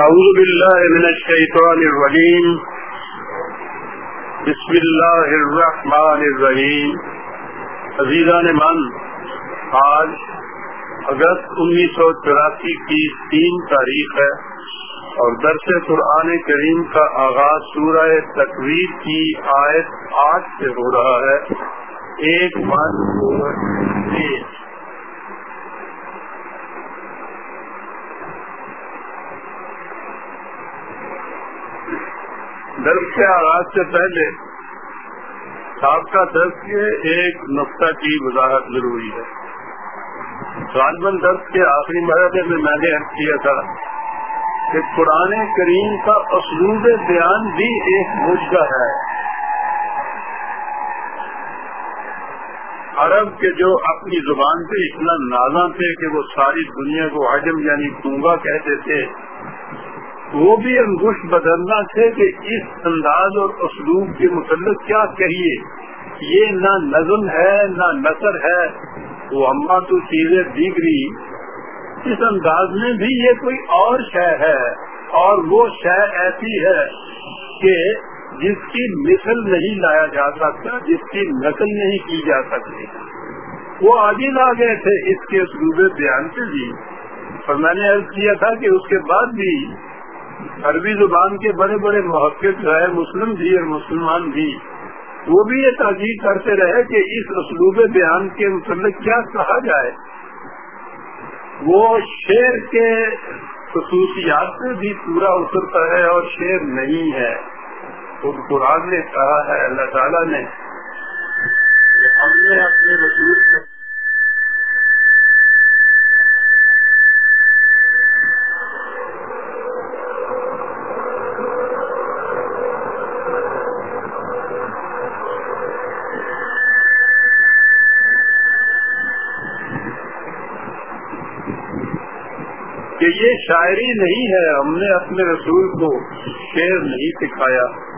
أعوذ بالله من الشيطان الرجيم. بسم الله الرحمن الرحیم عزیزان من، آج اگست انیس سو چوراسی کی تین تاریخ ہے اور درس قرآن کریم کا آغاز سورہ تقویر کی آیت آٹھ سے ہو رہا ہے۔ ایک ون درس کے آغاز سے پہلے سابقہ درس کے ایک نقطہ کی وضاحت ضروری ہے۔ غالباً درس کے آخری مرحلے میں میں نے عرض کیا تھا کہ قرآن کریم کا اسلوب بیان بھی ایک مجھا ہے۔ عرب کے جو اپنی زبان پہ اتنا نازاں تھے کہ وہ ساری دنیا کو حجم یعنی کنگا کہتے تھے۔ وہ بھی انگوش بدلنا تھے کہ اس انداز اور اسلوب کے متعلق کیا کہیے۔ یہ نہ نظم ہے، نہ نثر ہے۔ وہ اما تو چیزیں دیگری۔ اس انداز میں بھی یہ کوئی اور شے ہے۔ اور وہ شے ایسی ہے کہ جس کی مثل نہیں لایا جا سکتا، جس کی نقل نہیں کی جا سکتی۔ وہ آگے لا گئے تھے اس کے اسلوب بیان سے بھی اور میں نے عرض کیا تھا کہ اس کے بعد بھی عربی زبان کے بڑے بڑے محقق جو ہے، مسلم بھی اور مسلمان بھی، وہ بھی یہ تحقیق کرتے رہے کہ اس اسلوب بیان کے متعلق کیا کہا جائے۔ وہ شعر کے خصوصیات سے بھی پورا اترتا ہے اور شعر نہیں ہے۔ خود قرآن نے کہا ہے، اللہ تعالیٰ نے۔ ہم نے اپنے رسول کہ یہ شاعری نہیں ہے، ہم نے اپنے رسول کو شعر نہیں سکھایا۔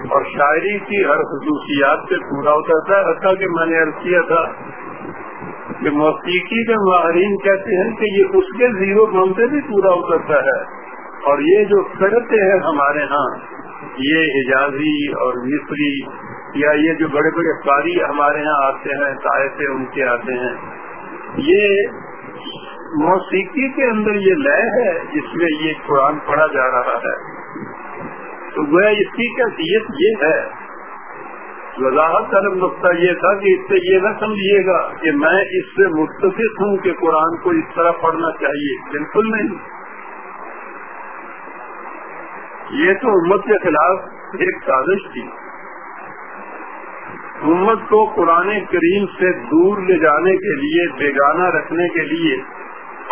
اور شاعری کی ہر خصوصیات سے پورا ہوتا تھا۔ حتیٰ کہ میں نے عرض کیا تھا کہ موسیقی کے ماہرین کہتے ہیں کہ یہ اس کے زیرو گم سے بھی پورا اترتا ہے۔ اور یہ جو کرتے ہیں ہمارے ہاں یہ اجازی اور مصری یا یہ جو بڑے بڑے قاری ہمارے ہاں آتے ہیں سے ان کے آتے ہیں، یہ موسیقی کے اندر یہ لیے ہے، جس میں یہ قرآن پڑھا جا رہا ہے۔ تو وہ اس کی کیفیت یہ ہے۔ وضاحت طرف نقطہ یہ تھا کہ اس سے یہ نہ سمجھیے گا کہ میں اس سے متفق ہوں کہ قرآن کو اس طرح پڑھنا چاہیے۔ بالکل نہیں۔ یہ تو امت کے خلاف ایک سازش تھی۔ امت کو قرآن کریم سے دور لے جانے کے لیے، بیگانہ رکھنے کے لیے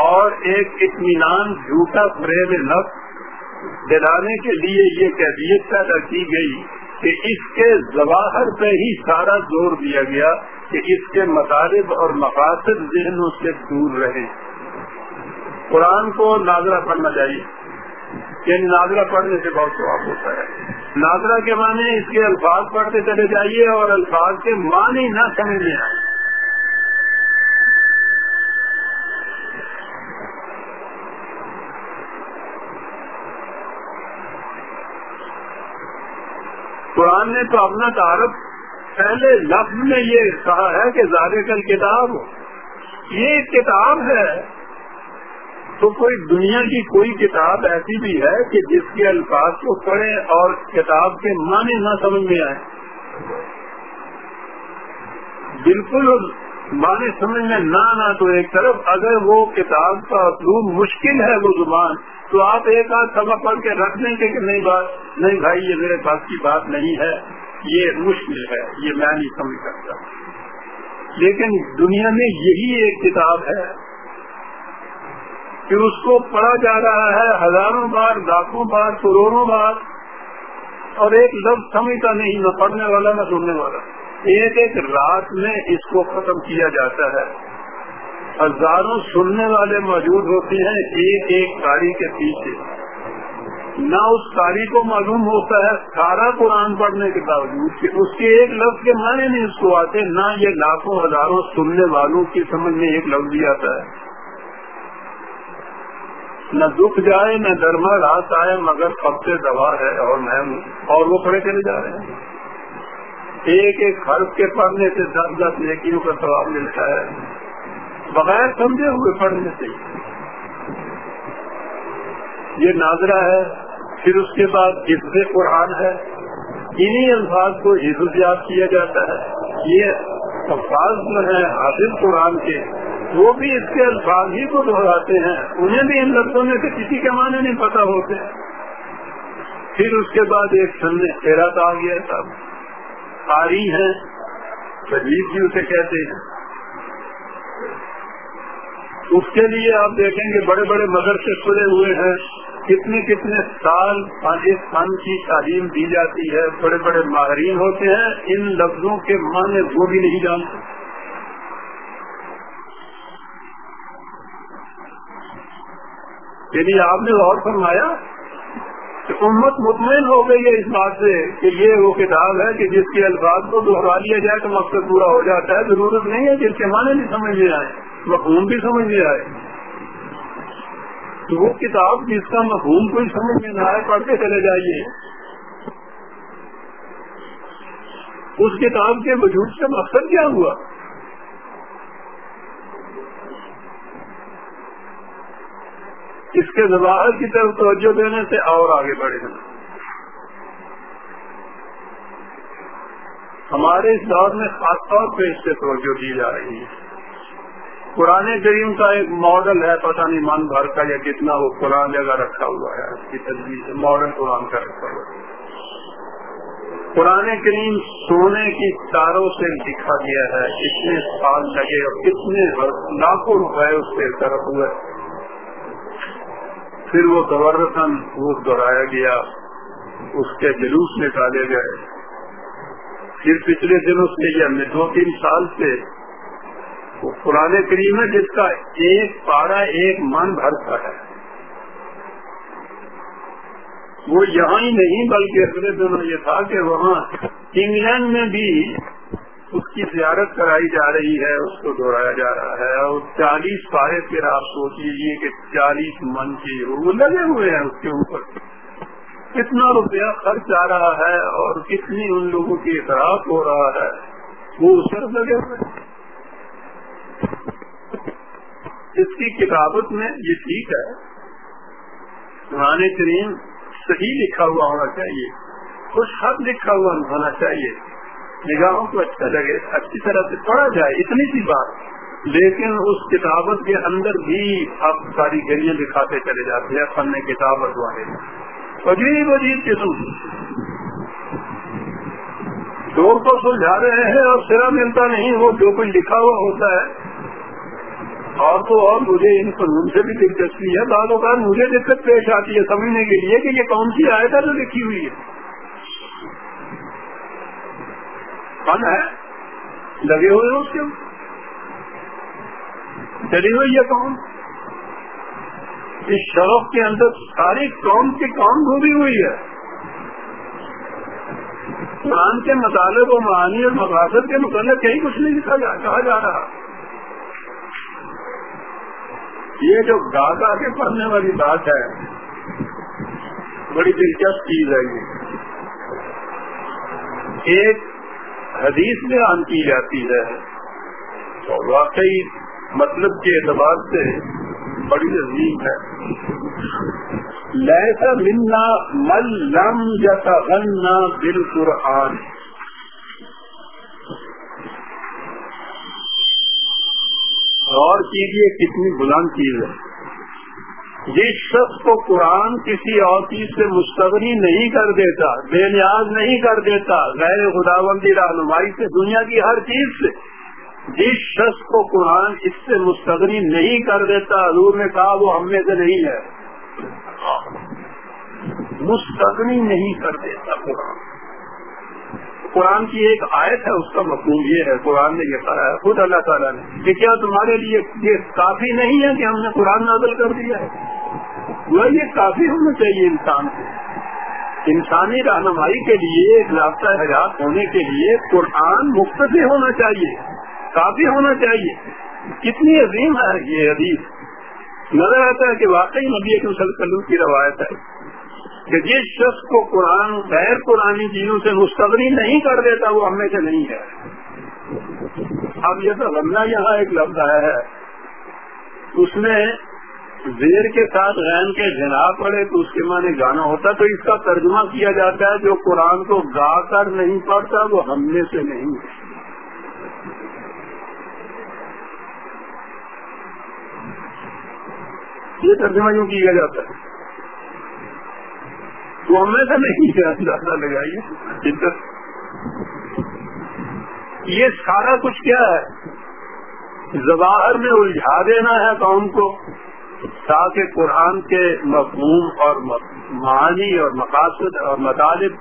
اور ایک اطمینان جھوٹا فریب نفس دلانے کے لیے یہ کیفیت پیدا کی گئی کہ اس کے ظواہر پہ ہی سارا زور دیا گیا کہ اس کے مطالب اور مقاصد ذہنوں سے دور رہے قرآن کو ناظرہ پڑھنا چاہیے۔ یعنی ناظرہ پڑھنے سے بہت سواب ہوتا ہے۔ ناظرہ کے معنی اس کے الفاظ پڑھتے چلے جائیے اور الفاظ کے معنی نہ سمجھ میں آئے قرآن نے تو اپنا تعارف پہلے لفظ میں یہ کہا ہے کہ زیادہ کل کتاب یہ کتاب ہے، تو کوئی دنیا کی کوئی کتاب ایسی بھی ہے کہ جس کے الفاظ کو پڑھے اور کتاب کے معنی نہ سمجھ میں آئے بالکل معنی سمجھ میں نہ آنا تو ایک طرف، اگر وہ کتاب کا اسلوب مشکل ہے وہ زبان تو آپ ایک آدھ سبق پڑھ کے رکھ دیں گے کہ نہیں بات نہیں بھائی، یہ میرے پاس کی بات نہیں ہے۔ یہ مشکل ہے۔ یہ میں نہیں سمجھ سکتا۔ لیکن دنیا میں یہی ایک کتاب ہے کہ اس کو پڑھا جا رہا ہے ہزاروں بار، لاکھوں بار، کروڑوں بار۔ اور ایک لفظ سمجھتا نہیں، نہ پڑھنے والا، نہ سننے والا۔ ایک ایک رات میں اس کو ختم کیا جاتا ہے۔ ہزاروں سننے والے موجود ہوتے ہیں ایک ایک کاری کے پیچھے۔ نہ اس کاری کو معلوم ہوتا ہے، سارا قرآن پڑھنے کے باوجود اس کے ایک لفظ کے معنی نہیں اس کو آتے، نہ یہ لاکھوں ہزاروں سننے والوں کی سمجھ میں ایک لفظ بھی آتا ہے۔ نہ دکھ جائے، نہ درما، رات آئے مگر سے دوا ہے اور میں اور وہ پڑے چلے جا رہے ہیں۔ ایک ایک حرف کے پڑھنے سے دس دس نیکیوں کا سواب ملتا ہے۔ بغیر سمجھے ہوئے پڑھنے سے۔ یہ ناظرہ ہے، پھر اس کے بعد حفظ قرآن ہے۔ انہی الفاظ کو حفظ یاد کیا جاتا ہے۔ یہ الفاظ جو ہے حافظ قرآن کے، وہ بھی اس کے الفاظ ہی کو دہراتے ہیں۔ انہیں بھی ان لفظوں میں سے کسی کے معنی نہیں پتا ہوتے۔ پھر اس کے بعد ایک سن خیرات آ گیا۔ تب آری ہے تجویز بھی اسے کہتے ہیں۔ اس کے لیے آپ دیکھیں گے بڑے بڑے مدرسے کھلے ہوئے ہیں۔ کتنے کتنے سال پاکستان کی تعلیم دی جاتی ہے۔ بڑے بڑے ماہرین ہوتے ہیں۔ ان لفظوں کے معنی وہ بھی نہیں جانتے۔ یعنی آپ نے غور فرمایا کہ امت مطمئن ہو گئی ہے اس بات سے کہ یہ وہ کتاب ہے کہ جس کے الفاظ کو دوہرا لیا جائے تو مقصد پورا ہو جاتا ہے۔ ضرورت نہیں ہے جس کے معنی نہیں سمجھ میں آئے مفہوم بھی سمجھ میں آئے۔ تو وہ کتاب جس کا مفہوم کوئی سمجھ میں نہ آئے پڑھتے چلے جائیے۔ اس کتاب کے وجود سے مقصد کیا ہوا؟ اس کے ظواہر کی طرف توجہ دینے سے اور آگے بڑھے۔ گا ہمارے اس دور میں خاص طور پہ اس سے توجہ دی جا رہی ہے۔ پرانے کریم کا ایک ماڈل ہے، پتہ نہیں من بھر کا یا کتنا وہ قرآن جگہ رکھا ہوا ہے، اس کی تصویر ماڈل قرآن کا رکھا ہوا ہے۔ پرانے کریم سونے کی تاروں سے دکھا دیا ہے، کتنے سال لگے اور کتنے لاکھوں روپئے اس سے طرف ہوئے۔ پھر وہ گورتن وہ دہرایا گیا، اس کے جلوس نکالے گئے۔ پھر پچھلے دنوں سے یا یعنی دو تین سال سے وہ پرانے کریم ہے جس کا ایک پارا ایک من بھرتا ہے۔ وہ یہاں ہی نہیں بلکہ اگلے دنوں یہ تھا کہ وہاں انگلینڈ میں بھی اس کی زیارت کرائی جا رہی ہے، اس کو دوہرایا جا رہا ہے۔ اور چالیس پارے پھر آپ سوچ لیجیے کہ چالیس من کی وہ لگے ہوئے ہیں اس کے اوپر۔ کتنا روپیہ خرچ آ رہا ہے اور کتنی ان لوگوں کی اعتراف ہو رہا ہے۔ وہ اس طرف لگے ہوئے اس کی کتابت میں یہ ٹھیک ہے، قرآن کریم صحیح لکھا ہوا ہونا چاہیے، خوش حق لکھا ہوا ہونا چاہیے۔ نگاہوں کو اچھا لگے، اچھی طرح سے پڑھا جائے، اتنی سی بات۔ لیکن اس کتابت کے اندر بھی اب ساری گلیاں دکھاتے چلے جاتے ہیں، فن کتابت والے۔ عجیب عجیب قسم۔ چور کو سلجھا رہے ہیں، اور سرا ملتا نہیں، وہ جو کچھ لکھا ہوا ہوتا ہے اور تو اور مجھے ان قانون سے بھی دلچسپی ہے۔ بعض اوقات مجھے دقت پیش آتی ہے سمجھنے کے لیے کہ یہ کون سی آیت ہے جو لکھی ہوئی ہے۔ فن ہے۔ لگے ہوئے اس کے۔ چلی ہوئی ہے کون۔ اس شوق کے اندر ساری قوم کی قوم ڈوبی ہوئی ہے۔ قرآن کے مطالعے کو معانی اور مقاصد کے متعلق کہیں کچھ نہیں لکھا کہا جا رہا۔ یہ جو گا گا کے پڑھنے والی بات ہے، بڑی دلچسپ چیز ہے یہ۔ ایک حدیث بیان کی جاتی ہے اور واقعی مطلب کے اعتبار سے بڑی عظیم ہے۔ لہسا ملنا مل لم جیسا غننا دل قرآن اور کیجیے کتنی بلند چیز ہے۔ جس شخص کو قرآن کسی اور چیز سے مستغنی نہیں کر دیتا، بے نیاز نہیں کر دیتا، غیر خداوندی رہنمائی سے، دنیا کی ہر چیز سے، جس شخص کو قرآن اس سے مستغنی نہیں کر دیتا، حضور نے کہا وہ ہم میں سے نہیں ہے۔ مستغنی نہیں کر دیتا قرآن۔ قرآن کی ایک آیت ہے، اس کا مفہوم یہ ہے، قرآن نے یہ کہا ہے، خود اللہ تعالیٰ نے، کہ کیا تمہارے لیے یہ کافی نہیں ہے کہ ہم نے قرآن نازل کر دیا ہے؟ وہ یہ کافی ہونا چاہیے انسان کو۔ انسانی رہنمائی کے لیے، ایک ضابطہ حیات ہونے کے لیے قرآن مختصر ہونا چاہیے، کافی ہونا چاہیے۔ کتنی عظیم ہے یہ حدیث۔ نظر آتا ہے کہ واقعی نبی وسلم کی روایت ہے۔ کہ جس شخص کو قرآن غیر قرآن چیزوں سے مستغری نہیں کر دیتا، وہ ہمیں سے نہیں ہے۔ اب یہ تو غملہ یہاں ایک لفظ آیا ہے۔ اس میں زیر کے ساتھ غین کے جناب پڑے تو اس کے معنی گانا ہوتا، تو اس کا ترجمہ کیا جاتا ہے، جو قرآن کو گا کر نہیں پڑتا وہ ہم میں سے نہیں یہ ترجمہ یوں کیا جاتا ہے۔ وہ ہم میں سے نہیں اندازہ لگائیے۔ یہ سارا کچھ کیا ہے؟ ظواہر میں الجھا دینا ہے قوم کو، تاکہ قرآن کے مفہوم اور معانی اور مقاصد اور مطالب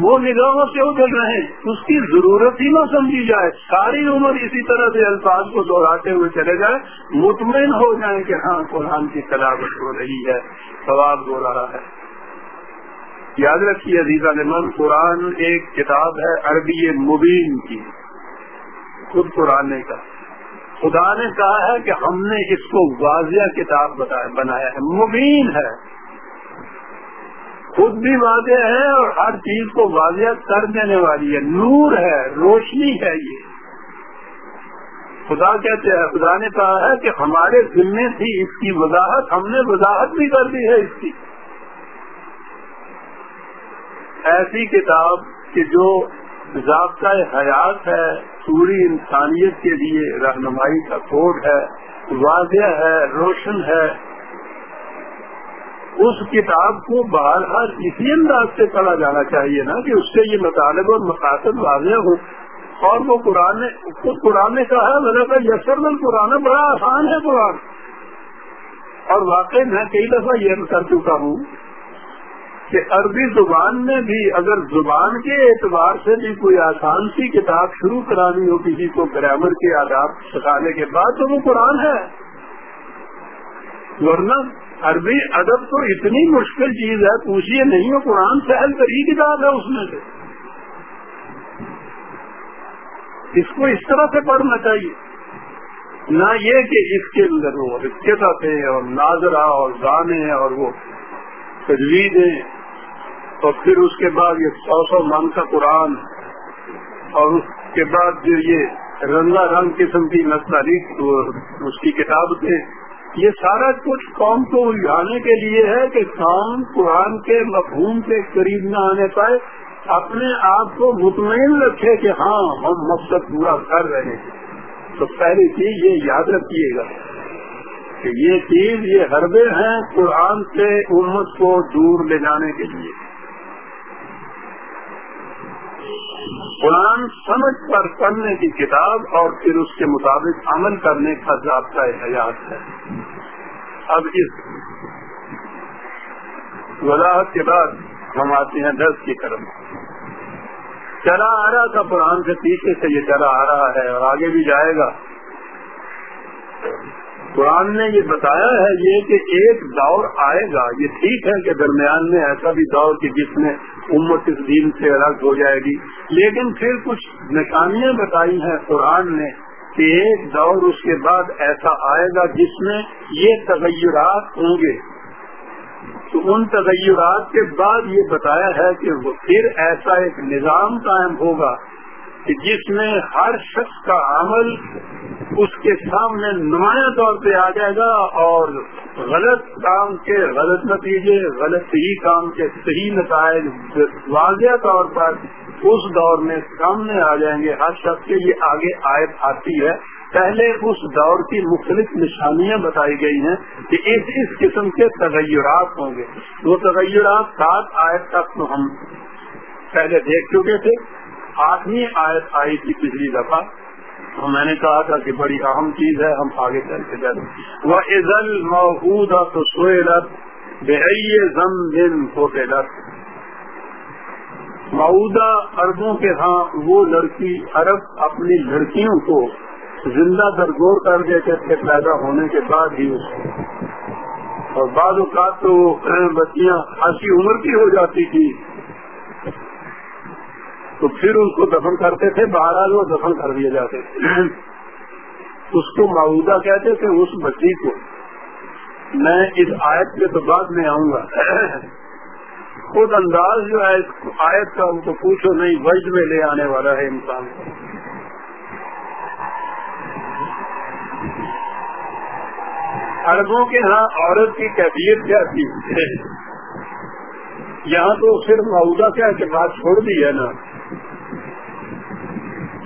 وہ نگاہوں سے اچھل رہے ہیں۔ اس کی ضرورت ہی نہ سمجھی جائے۔ ساری عمر اسی طرح سے الفاظ کو دوہراتے ہوئے چلے جائے مطمئن ہو جائیں کہ ہاں قرآن کی تلاوت ہو رہی ہے سوال ہو رہا ہے۔ یاد رکھیے عزیزہ نمن قرآن ایک کتاب ہے عربی مبین کی۔ خود قرآن نے کہا۔ خدا نے کہا ہے کہ ہم نے اس کو واضح کتاب بنایا ہے۔ مبین ہے۔ خود بھی واضح ہے اور ہر چیز کو واضح کر دینے والی ہے۔ نور ہے، روشنی ہے یہ۔ خدا کہتے ہیں، خدا نے کہا ہے کہ ہمارے ذمے تھی اس کی وضاحت، ہم نے وضاحت بھی کر دی ہے اس کی۔ ایسی کتاب کہ جو ضابطہ حیات ہے، پوری انسانیت کے لیے رہنمائی کا کوڈ ہے، واضح ہے، روشن ہے، اس کتاب کو بہر ہر اسی انداز سے پڑھا جانا چاہیے نا کہ اس سے یہ مطالب اور مقاصد واضح ہو اور وہ قرآن خود قرآن نے کہا ہے میں نے یسر قرآن بڑا آسان ہے قرآن۔ اور واقعی میں کئی دفعہ یہ کر چکا ہوں کہ عربی زبان میں بھی اگر زبان کے اعتبار سے بھی کوئی آسان سی کتاب شروع کرانی ہو کسی کو گرامر کے آداب سکھانے کے بعد، تو وہ قرآن ہے۔ ورنہ عربی ادب تو اتنی مشکل چیز ہے، پوچھیے نہیں ہو قرآن سہل کری کتاب ہے اس میں سے۔ اس کو اس طرح سے پڑھنا چاہیے۔ نہ یہ کہ اس کے اندر وہ رکے اور ناظرہ اور گانے اور وہ تجویزیں اور پھر اس کے بعد یہ سو سو من کا قرآن اور اس کے بعد جو یہ رنگا رنگ قسم کی نسل اس کی کتاب تھے یہ سارا کچھ قوم کو الجھانے کے لیے ہے کہ قوم قرآن کے مفہوم کے قریب نہ آنے پائے۔ اپنے آپ کو مطمئن رکھے کہ ہاں ہم مقصد پورا کر رہے ہیں۔ تو پہلی چیز یہ یاد رکھیے گا کہ یہ چیز، یہ حربے ہیں قرآن سے امت کو دور لے جانے کے لیے۔ قرآن سمجھ پر پڑھنے کی کتاب اور پھر اس کے مطابق عمل کرنے کا ضابطہ حیات ہے۔ اب اس وضاحت کے بعد ہم آتے ہیں درد کی طرف۔ چلا آ رہا تھا قرآن سے پیچھے سے، یہ چلا آ رہا ہے اور آگے بھی جائے گا۔ قرآن نے یہ بتایا ہے یہ کہ ایک دور آئے گا، یہ ٹھیک ہے کہ درمیان میں ایسا بھی دور کہ جس میں امت اس دین سے الگ ہو جائے گی۔ لیکن پھر کچھ نشانیاں بتائی ہیں قرآن نے کہ ایک دور اس کے بعد ایسا آئے گا جس میں یہ تغیرات ہوں گے۔ تو ان تغیرات کے بعد یہ بتایا ہے کہ وہ پھر ایسا ایک نظام قائم ہوگا کہ جس میں ہر شخص کا عمل اس کے سامنے نمایاں طور پہ آ جائے گا اور غلط کام کے غلط نتیجے، غلط ہی کام کے صحیح نتائج واضح طور پر اس دور میں سامنے آ جائیں گے۔ ہر شخص کے لیے آگے آیت آتی ہے۔ پہلے اس دور کی مختلف نشانیاں بتائی گئی ہیں کہ اس اس قسم کے تغیرات ہوں گے۔ وہ تغیرات سات آیت تک تو ہم پہلے دیکھ چکے تھے۔ آٹھویں آیت آئی تھی پچھلی دفعہ۔ تو میں نے کہا تھا کہ بڑی اہم چیز ہے، ہم آگے چل کے جائیں وہ عزل محود تو سویلت بے زم دن ہوتے اربوں کے ہاں وہ لڑکی عرب اپنی لڑکیوں کو زندہ درگور کر دیتے تھے، پیدا ہونے کے بعد ہی اس کو۔ اور بعض اوقات تو بچیاں خاصی عمر کی ہو جاتی تھی۔ تو پھر اس کو دفن کرتے تھے، بہرحال وہ دفن کر دیے جاتے تھے۔ اس کو معودہ کہتے تھے اس بچی کو۔ میں اس آیت پہ تو بعد میں آؤں گا۔ خود انداز جو ہے آیت کا ان کو پوچھو نہیں، وجد میں لے آنے والا ہے انسان۔ کو اربوں کے ہاں عورت کی کیفیت کیا تھی؟ یہاں تو صرف معاوضہ کیا کہ بات چھوڑ دی ہے نا۔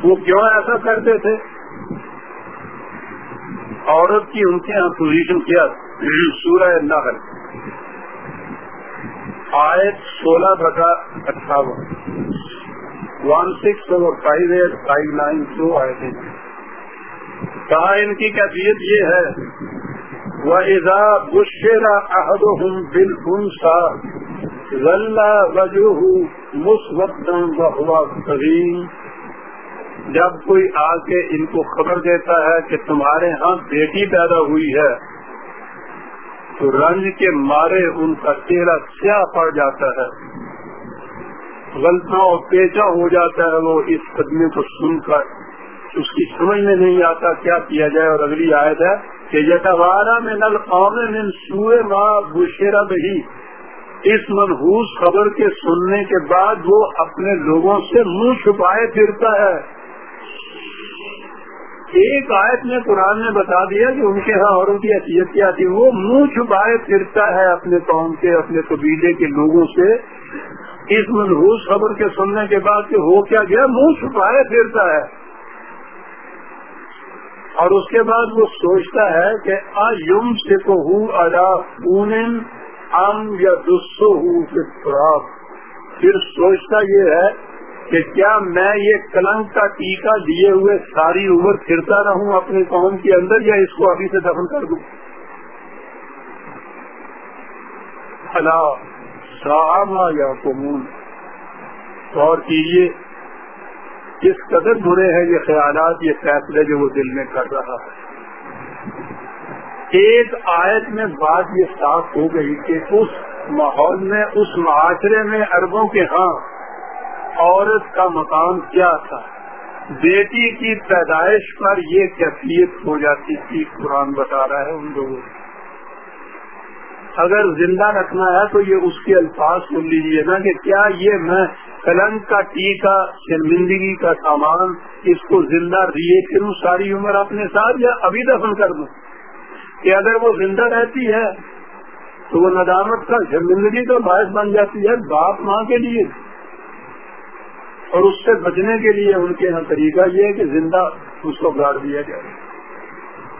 وہ کیوں ایسا کرتے تھے؟ عورت کی ان کے یہاں پوزیشن کیا؟ سورہ نہر آیت سولہ بٹا اٹھاون۔ ون سکس اور فائیو ایٹ فائیو نائن دو آئے تھے کہا ان کی کیفیت یہ ہے وہ ایزا بشیرا عہد ہوں بل ان سا غلہ وجوہ مثبت کریم جب کوئی آ کے ان کو خبر دیتا ہے کہ تمہارے ہاں بیٹی پیدا ہوئی ہے، تو رنج کے مارے ان کا چہرہ سیاہ پڑ جاتا ہے۔ غلطہ اور پیچا ہو جاتا ہے، وہ اس قدمے کو سن کر اس کی سمجھ میں نہیں آتا کیا کیا جائے۔ اور اگلی آیت ہے کہ یتوارا میں نل قوم میں سوئے ماں بشیرا بہی۔ اس منحوس خبر کے سننے کے بعد وہ اپنے لوگوں سے منہ چھپائے پھرتا ہے۔ ایک آیت میں قرآن نے بتا دیا کہ ان کے ہاں عورتوں کی حیثیت کیا تھی، وہ منہ چھپائے پھرتا ہے اپنے قوم کے، اپنے قبیلے کے لوگوں سے۔ اس منحوس خبر کے سننے کے بعد کہ ہو کیا گیا، منہ چھپائے پھرتا ہے۔ اور اس کے بعد وہ سوچتا ہے کہ یم سے کو ہوں ادا اون ام یا دوسو ہوں پھر سوچتا یہ ہے کہ کیا میں یہ کلنگ کا ٹیکا دیے ہوئے ساری عمر پھرتا رہوں اپنے قوم کے اندر یا اس کو ابھی سے دفن کر دوں؟ صاحب یا کمون غور کیجیے کس قدر برے ہیں یہ خیالات، یہ فیصلے جو وہ دل میں کر رہا ہے۔ ایک آیت میں بات یہ صاف ہو گئی کہ اس ماحول میں، اس معاشرے میں اربوں کے ہاں عورت کا مقام کیا تھا؟ بیٹی کی پیدائش پر یہ کیفیت ہو جاتی تھی، قرآن بتا رہا ہے ان لوگوں اگر زندہ رکھنا ہے تو یہ اس کے الفاظ سن لیجیے نا کہ کیا یہ میں کلنگ کا ٹیکا شرمندگی کا سامان اس کو زندہ ریے پھر ساری عمر اپنے ساتھ یا ابھی دفن کر دوں؟ کہ اگر وہ زندہ رہتی ہے تو وہ ندامت کا، شرمندگی کا باعث بن جاتی ہے باپ ماں کے لیے۔ اور اس سے بچنے کے لیے ان کے یہاں طریقہ یہ ہے کہ زندہ اس کو گاڑ دیا جائے۔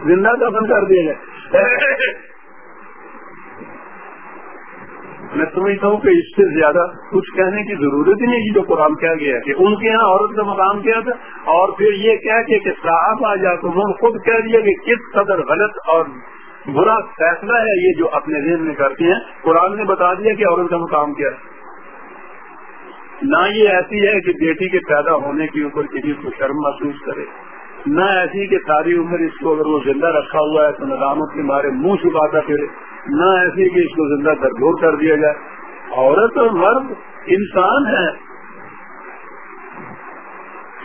زندہ دفن کر دیا جائے۔ میں سمجھتا ہوں کہ اس سے زیادہ کچھ کہنے کی ضرورت ہی نہیں جو قرآن کیا گیا کہ ان کے یہاں عورت کا مقام کیا تھا۔ اور پھر یہ کہہ کے کہ صاحب آ جا تو ہم خود کہہ دیا کہ کس قدر غلط اور برا فیصلہ ہے یہ جو اپنے ذہن میں کرتے ہیں۔ قرآن نے بتا دیا کہ عورت کا مقام کیا۔ ہے نہ یہ ایسی ہے کہ بیٹی کے پیدا ہونے کے اوپر کسی کو شرم محسوس کرے، نہ ایسی کہ ساری عمر اس کو اگر وہ زندہ رکھا ہوا ہے تو ندامت کے مارے منہ چھپاتا پھرے، نہ ایسی کہ اس کو زندہ درگور کر دیا جائے۔ عورت اور مرد انسان ہے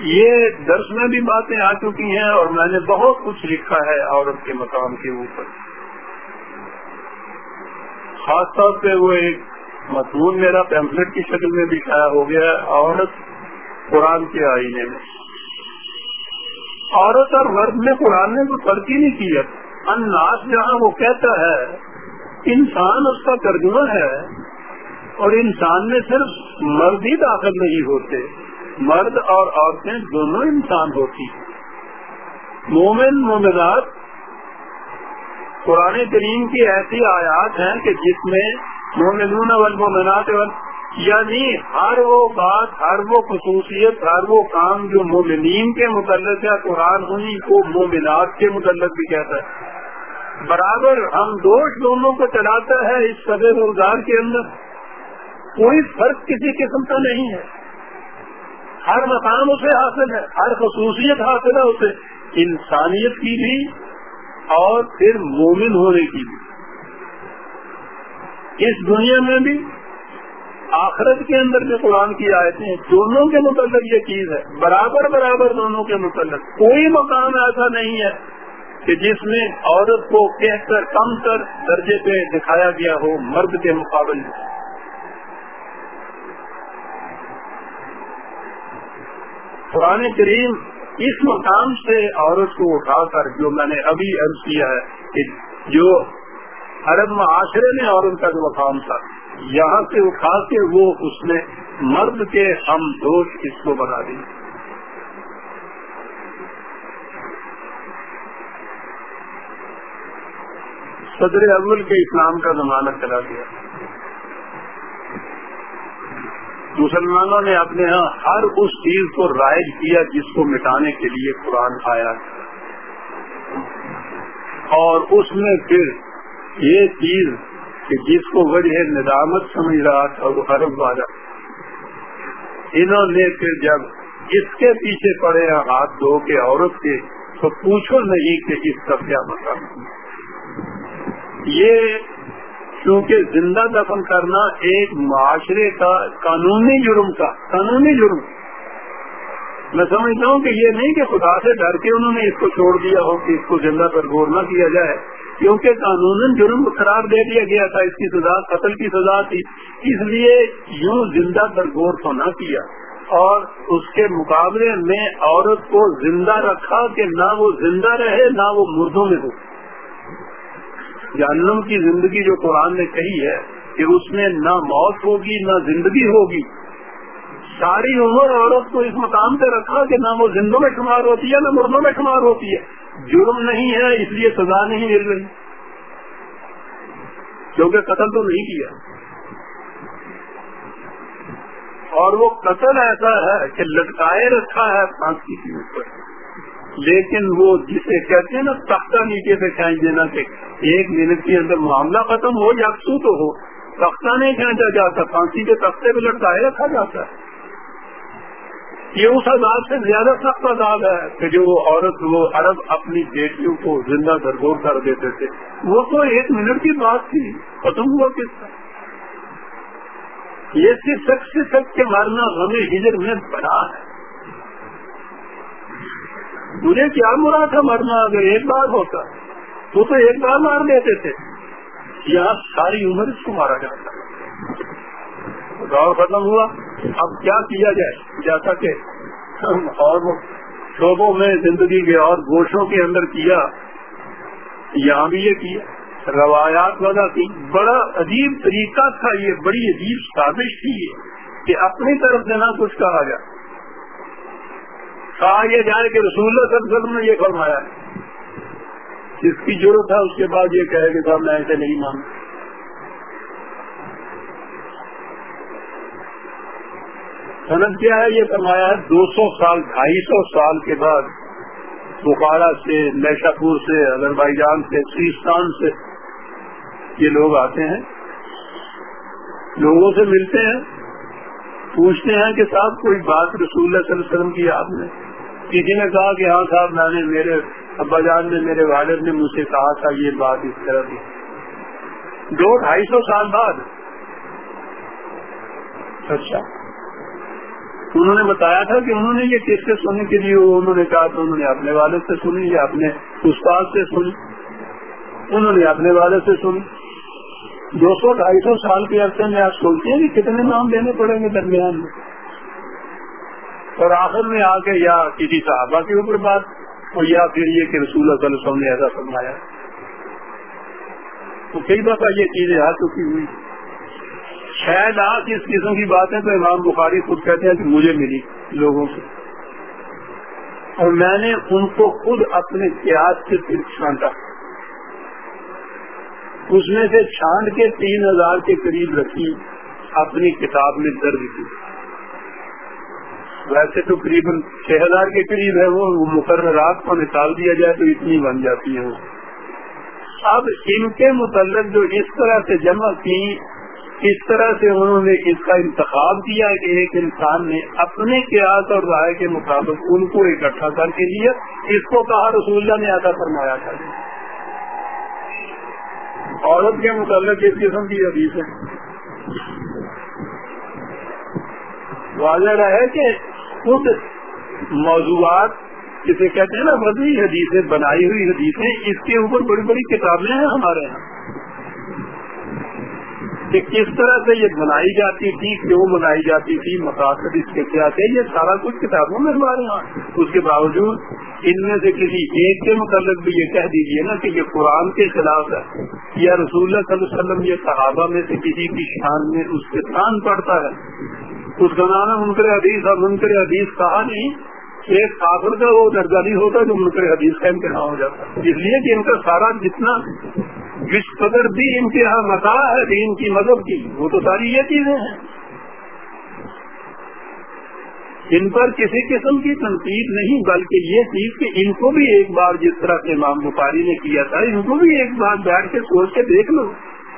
یہ درس میں بھی باتیں آ چکی ہیں اور میں نے بہت کچھ لکھا ہے عورت کے مقام کے اوپر۔ خاص طور پہ وہ ایک مضمون میرا پیمفلٹ کی شکل میں بھی شائع ہو گیا ہے، عورت قرآن کے آئینے میں۔ عورت اور مرد میں قرآن نے کوئی فرق ہی نہیں کیا اناس جہاں وہ کہتا ہے، انسان اس کا ترجمہ ہے اور انسان میں صرف مرد ہی داخل نہیں ہوتے۔ مرد اور عورتیں دونوں انسان ہوتی مومن، مومنات، قرآن کریم کی ایسی آیات ہیں کہ جس میں مومنون والمومنات یعنی ہر وہ بات، ہر وہ خصوصیت، ہر وہ کام جو مومنین کے متعلق ہے، قرآن انہیں کو مومنات کے متعلق بھی کہتا ہے۔ برابر ہم دوش دونوں کو چلاتا ہے اس سب روزگار کے اندر۔ کوئی فرق کسی قسم کا نہیں ہے۔ ہر مقام اسے حاصل ہے، ہر خصوصیت حاصل ہے اسے۔ انسانیت کی بھی اور پھر مومن ہونے کی بھی۔ اس دنیا میں بھی آخرت کے اندر جو قرآن کی آیتیں ہیں، دونوں کے متعلق یہ چیز ہے۔ برابر برابر دونوں کے متعلق۔ کوئی مقام ایسا نہیں ہے کہ جس میں عورت کو کہہ کر کم تر درجے پہ دکھایا گیا ہو، مرد کے مقابلے قرآن کریم اس مقام سے عورت کو اٹھا کر، جو میں نے ابھی عرض کیا ہے کہ جو عرب معاشرے میں عورت کا جو مقام تھا۔ یہاں سے اٹھا کے وہ اس نے مرد کے ہم دوش اس کو بنا دی۔ صدر اول کے اسلام کا زمانہ چلا گیا۔ مسلمانوں نے اپنے ہاں ہر اس چیز کو رائج کیا جس کو مٹانے کے لیے قرآن آیا۔ اور اس میں پھر یہ چیز کہ جس کو وجہ ندامت سمجھ رہا تھا وہ عرب والا۔ انہوں نے پھر جب اس کے پیچھے پڑے ہاتھ دھو کے عورت کے، تو پوچھو نہیں کہ اس کا کیا مطلب۔ یہ کیونکہ زندہ دفن کرنا ایک معاشرے کا قانونی جرم کا قانونی جرم۔ میں سمجھتا ہوں کہ یہ نہیں کہ خدا سے ڈر کے انہوں نے اس کو چھوڑ دیا ہو، کہ اس کو زندہ پر غور نہ کیا جائے۔ کیونکہ قانون جرم قرار دے دیا گیا تھا، اس کی سزا، قتل کی سزا تھی۔ اس لیے یوں زندہ پر غور تو نہ کیا۔ اور اس کے مقابلے میں عورت کو زندہ رکھا کہ نہ وہ زندہ رہے، نہ وہ مردوں میں ہو۔ جہنم کی زندگی جو قرآن نے کہی ہے کہ اس میں نہ موت ہوگی، نہ زندگی ہوگی۔ ساری عمر عورت کو اس مقام پہ رکھا کہ نہ وہ زندوں میں شمار ہوتی ہے، نہ مردوں میں شمار ہوتی ہے۔ جرم نہیں ہے، اس لیے سزا نہیں مل رہی۔ کیونکہ قتل تو نہیں کیا۔ اور وہ قتل ایسا ہے کہ لٹکائے رکھا ہے پھانسی کے اوپر لیکن وہ جسے کہتے ہیں نا، تختہ نیچے سے کھینچ دینا کہ ایک منٹ کے اندر معاملہ ختم ہو یا سو تو ہو۔ تختہ نہیں کھینچا جاتا، پھانسی کے تختے پہ لٹکائے رکھا جاتا ہے۔ یہ اس عذاب سے زیادہ سخت عذاب ہے کہ جو عورت وہ عرب اپنی بیٹیوں کو زندہ درگور کر دیتے تھے۔ وہ تو ایک منٹ کی بات تھی۔ ختم ہوا کس کا؟ یہ صرف سے سک کے مارنا ہمیں ہجر میں بڑا ہے۔ مجھے کیا مرا تھا مرنا؟ اگر ایک بار ہوتا تو تو ایک بار مار دیتے تھے۔ یہاں ساری عمر اس کو مارا جاتا۔ دور ختم ہوا۔ اب کیا کیا جائے؟ جیسا کہ اور شعبوں میں زندگی کے اور گوشوں کے اندر کیا، یہاں بھی یہ کیا، روایات وغیرہ کی۔ بڑا عجیب طریقہ تھا یہ، بڑی عجیب سازش تھی کہ اپنی طرف سے نہ کچھ کہا جائے۔ کہا یہ جائے کہ رسول اللہ صلی اللہ علیہ وسلم نے یہ فرمایا۔ جس کی ضرورت ہے، اس کے بعد یہ کہے کہ صاحب میں ایسے نہیں مانتا۔ سند کیا ہے؟ یہ فرمایا دو سو سال، ڈھائی سو سال کے بعد بخارا سے نیشا پور سے اگر جان سے، سیستان سے یہ لوگ آتے ہیں۔ لوگوں سے ملتے ہیں، پوچھتے ہیں کہ صاحب کوئی بات رسول اللہ صلی اللہ علیہ وسلم کی آپ نے کسی نے کہا کہ ہاں صاحب، میں نے میرے ابا جان نے، میرے والد نے مجھ سے کہا تھا یہ بات اس طرح کی۔ دو، ڈھائی سو سال بعد۔ اچھا۔ انہوں نے بتایا تھا کہ انہوں نے یہ کس سے سننے کے لیے جی، انہوں نے کہا تو انہوں نے اپنے والد سے سنی، یا اپنے استاد سے سنی۔ انہوں نے اپنے والد سے سنی۔ دو سو ڈھائی سو سال کے عرصے میں آپ سوچتے ہیں کہ کتنے نام دینے پڑیں گے درمیان میں۔ اور آخر میں آ کے یا کسی صحابہ کے اوپر بات، اور یا پھر یہ کہ رسول صلی اللہ علیہ وسلم نے ایسا فرمایا۔ تو کئی دفعہ یہ چیزیں آ چکی ہوئی۔ شاید آج اس قسم کی باتیں تو امام بخاری خود کہتے ہیں کہ مجھے ملی لوگوں سے اور میں نے ان کو خود اپنے پیاز سے پھر چھانٹا۔ اس میں سے چھانٹ کے تین ہزار کے قریب رکھی اپنی کتاب میں درج کی۔ ویسے تو قریب چھ ہزار کے قریب ہے وہ مقررات کو نکال دیا جائے تو اتنی بن جاتی ہے اب ان کے متعلق جو اس طرح سے جمع کی اس طرح سے انہوں نے اس کا انتخاب کیا کہ ایک انسان نے اپنے قیاس اور رائے کے مطابق ان کو اکٹھا کر کے لیا، اس کو کہا رسول اللہ نے ایسا فرمایا تھا۔ عورت کے متعلق اس قسم کی حدیث ہے۔ واضح ہے کہ خود موضوعات، جسے کہتے ہیں نا وزی حدیثیں، بنائی ہوئی حدیثیں، اس کے اوپر بڑی بڑی کتابیں ہیں ہمارے یہاں کہ کس طرح سے یہ بنائی جاتی تھی، کیوں بنائی جاتی تھی، مقاصد اس کے کیا تھے، یہ سارا کچھ کتابوں میں ہمارے یہاں اس کے باوجود ان میں سے کسی ایک کے متعلق بھی یہ کہہ دیجیے نا کہ یہ قرآن کے خلاف ہے۔ یا رسول اللہ صلی اللہ علیہ وسلم یہ صحابہ میں سے کسی کی شان میں اس کے کان پڑتا ہے۔ اس کا نام منکر حدیث۔ اور منکر حدیث کہا نہیں ایک کافر کا وہ درجہ نہیں ہوتا جو منکر حدیث کا امتحان ہو جاتا اس لیے کہ ان کا سارا جتنا جس قدر بھی ان کے یہاں مسا ہے، دین کی مذہب کی، وہ تو ساری یہ چیزیں ہیں۔ ان پر کسی قسم کی تنقید نہیں، بلکہ یہ چیز کہ ان کو بھی ایک بار جس طرح سے امام بخاری نے کیا تھا، ان کو بھی ایک بار بیٹھ کے سوچ کے دیکھ لو۔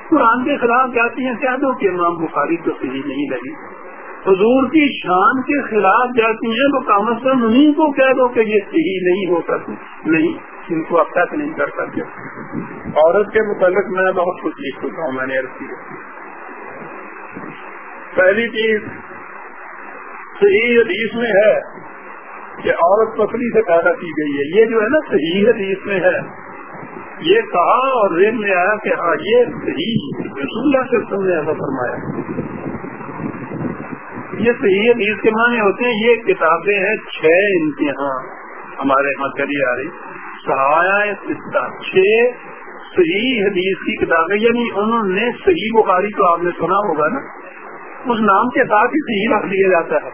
قرآن کے خلاف جاتی ہیں کہہ دو کہ امام بخاری تو صحیح نہیں لگی۔ حضور کی شان کے خلاف جاتی ہیں تو کم از کم انہیں کو کہہ دو کہ یہ صحیح نہیں ہو سکتی۔ نہیں، ان کو اب تک نہیں کر سکتے۔ عورت کے متعلق میں بہت کچھ لکھ چکا ہوں، میں نے عرض کیا پہلی چیز صحیح حدیث میں ہے کہ عورت پکڑی سے پیدا کی گئی ہے۔ یہ جو ہے نا، صحیح حدیث میں ہے۔ یہ کہا اور ریل میں آیا کہ ہاں یہ صحیح رسول اللہ سے تم نے ایسا فرمایا۔ یہ صحیح حدیث کے معنی ہوتے ہیں، یہ کتابیں ہیں چھ امتحان ہمارے یہاں چلی آ رہی۔ سہایا چھ صحیح حدیث کی کتابیں یعنی انہوں نے صحیح بخاری تو آپ نے سنا ہوگا نا۔ اس نام کے ساتھ ہی صحیح رکھ لیا جاتا ہے۔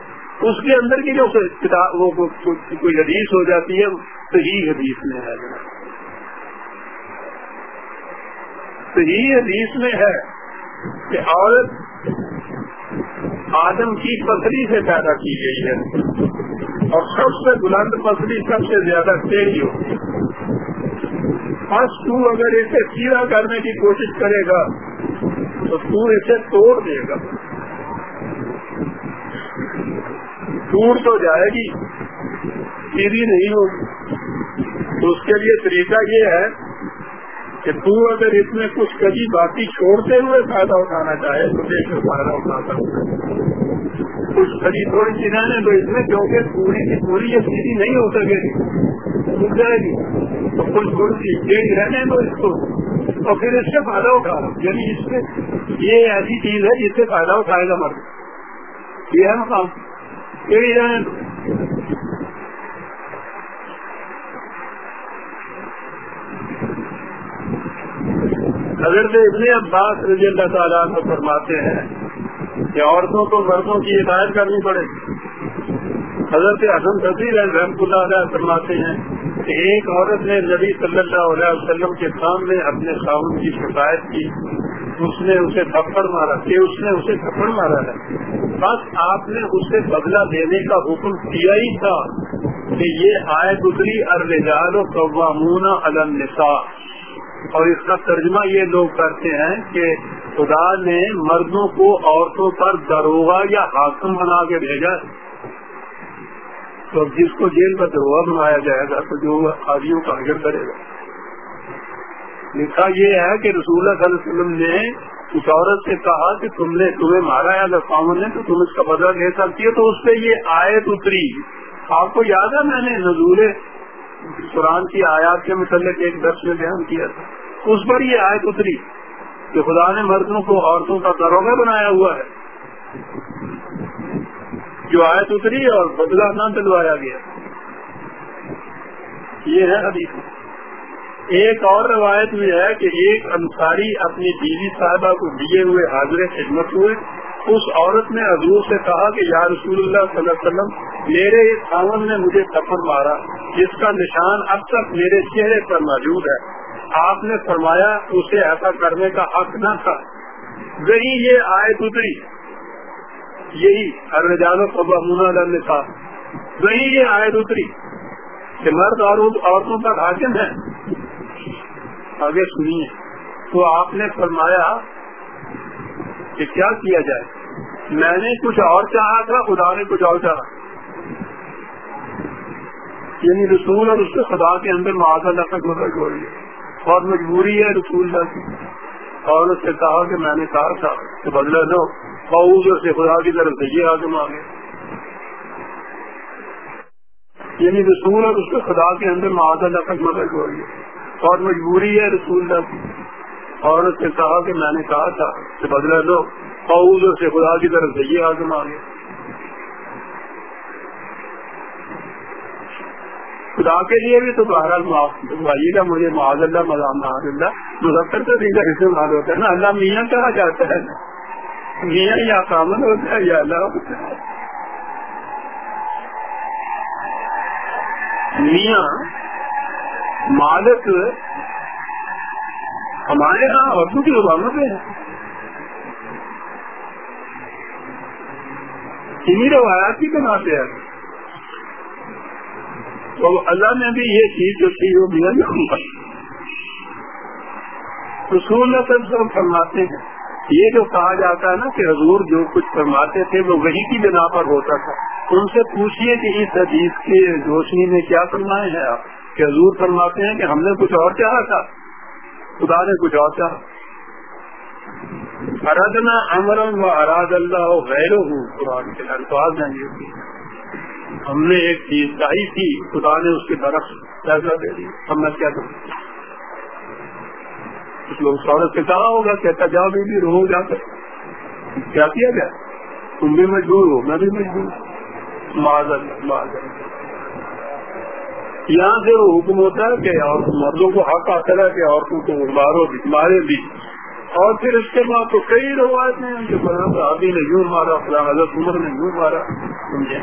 اس کے اندر کی جو کتاب، وہ کوئی حدیث ہو جاتی ہے، صحیح حدیث میں ہے۔ صحیح حدیث میں ہے کہ عورت آدم کی پسری سے پیدا کی گئی ہے۔ اور سب سے بلند پسری سب سے زیادہ ٹیڑھی ہوگی بس تو اگر اسے سیدھا کرنے کی کوشش کرے گا، تو تو اسے توڑ دے گا۔ ٹوٹ تو جائے گی، سیدھی نہیں ہوگی۔ تو اس کے لیے طریقہ یہ ہے کہ تو اگر اس میں کچھ کبھی باقی چھوڑتے ہوئے فائدہ اٹھانا چاہے تو دیکھ کر فائدہ اٹھا سکتے کچھ کبھی تھوڑی چیزیں تو اس میں کیونکہ پوری کی پوری یہ سیدھی نہیں ہو سکے گی۔ رک جائے گی؟ تو کچھ تھوڑی سی ٹیڑھی رہنے دو اس کو۔ اور پھر اس سے فائدہ اٹھا۔ یعنی اس سے یہ ایسی چیز ہے جس سے فائدہ اٹھائے گا مرد۔ یہ ہے مقام۔ ٹیڑھی رہنے دو حضرت ابن عباس رضی اللہ تعالیٰ کو فرماتے ہیں کہ عورتوں کو مردوں کی ہدایت کرنی پڑے۔ حضرت حسن تصویر رحمت اللہ علیہ فرماتے ہیں کہ ایک عورت نے نبی صلی اللہ علیہ وسلم کے سامنے اپنے خاون کی شکایت کی۔ اس نے اسے تھپڑ مارا۔ کہ اس نے اسے تھپڑ مارا ہے۔ بس آپ نے اسے بدلہ دینے کا حکم کیا ہی تھا کہ یہ آئے گزری ارجال و قوامون النساء۔ اور اس کا ترجمہ یہ لوگ کرتے ہیں کہ خدا نے مردوں کو عورتوں پر دروگا یا حاکم بنا کے بھیجا تو جس کو جیل میں دروگا بنایا جائے گا تو جو آدیوں کا حجر کرے گا۔ لکھا یہ ہے کہ رسول اللہ صلی اللہ علیہ وسلم نے اس عورت سے کہا کہ تم نے تمہیں مارا ہے لفاون نے تو تم اس کا بدلہ لے سکتی ہے تو اس پہ یہ آیت اتری۔ آپ کو یاد ہے میں نے نزول قرآن کی آیات کے متعلق ایک درس میں بیان کیا تھا۔ اس پر یہ آیت اتری کہ خدا نے مردوں کو عورتوں کا دروگا بنایا ہوا ہے۔ جو آیت اتری اور بدلا نہ دلوایا گیا۔ یہ ہے حدیث۔ ایک اور روایت میں ہے کہ ایک انصاری اپنی بیوی صاحبہ کو دیے ہوئے حاضر خدمت ہوئے۔ اس عورت نے حضور سے کہا کہ یا رسول اللہ صلی اللہ علیہ وسلم، میرے خاون نے مجھے تھپڑ مارا، جس کا نشان اب تک میرے چہرے پر موجود ہے۔ آپ نے فرمایا، اسے ایسا کرنے کا حق نہ تھا۔ وہی یہ آئے اتری۔ یہی ہر جانو قبا نے کہا وہی یہ آئے اتری کہ مرد اور عورتوں کا حاکم ہے آگے سنیے۔ تو آپ نے فرمایا کہ کیا کیا جائے؟ میں نے کچھ اور چاہا تھا، خدا نے کچھ اور چاہا۔ یعنی رسول اور اس کے خدا کے اندر معاذ اللہ کا گزر ہو رہی ہے اور مجبوری ہے رسول اللہ کی۔ اور اس سے کہا کہ میں نے کہا تھا کہ بدلا دو۔ سے خدا کی طرف سے یہ آگے مانگے یعنی رسول اور اس کے خدا کے اندر معاذ اللہ تک مدد ہو رہی ہے اور مجبوری ہے رسول اللہ کی۔ عورت سے کہا کہ میں نے کہا تھا کہ بدلا لو اور سے خدا کی طرف سے، یہ آزم آ گیا خدا کے لیے بھی تو بہرحال بھائی کا مجھے معاذ اللہ مدام محاذ اللہ، مظفر تو دیگر استعمال ہوتا ہے نا۔ اللہ میاں کہا جاتا ہے میاں یا کامن ہوتا ہے یا اللہ ہوتا ہے۔ میاں، مالک ہمارے یہاں عورتوں کی زبانوں پہ ہے۔ انہیں روایات کی بنا پہ ہے۔ تو اللہ نے بھی یہ چیز جو تھی وہ دیا رسول سب فرماتے ہیں، یہ جو کہا جاتا ہے نا کہ حضور جو کچھ فرماتے تھے، وہ وہی کی بنا پر ہوتا تھا۔ ان سے پوچھئے کہ اس حدیث کی روشنی میں کیا فرمائے ہیں آپ؟ کہ حضور فرماتے ہیں کہ ہم نے کچھ اور چاہا تھا۔ خدا نے کچھ اور چاہا۔ اردنا امرم و اراد اللہ غیر ہوں قرآن کے الفاظ ہیں یہ ہم نے ایک چیز چاہی تھی، خدا نے اس کے طرف فیصلہ دے دی. ہم نے کیا کروں کچھ لوگ سورت سے کہا ہوگا، کہتا جاؤ بھی بھی رو جا کر کیا کیا گیا؟ تم بھی مجبور ہو، میں بھی مجبور معذر معذر یہاں سے وہ حکم ہوتا ہے کہ مردوں کو حق آتا ہے کہ عورتوں کو مارو بھی مارے بھی. اور پھر اس کے بعد تو کئی روایت ہیں جو ابھی نے یوں مارا، فلاں حضرت عمر نے یوں مارا، سمجھے؟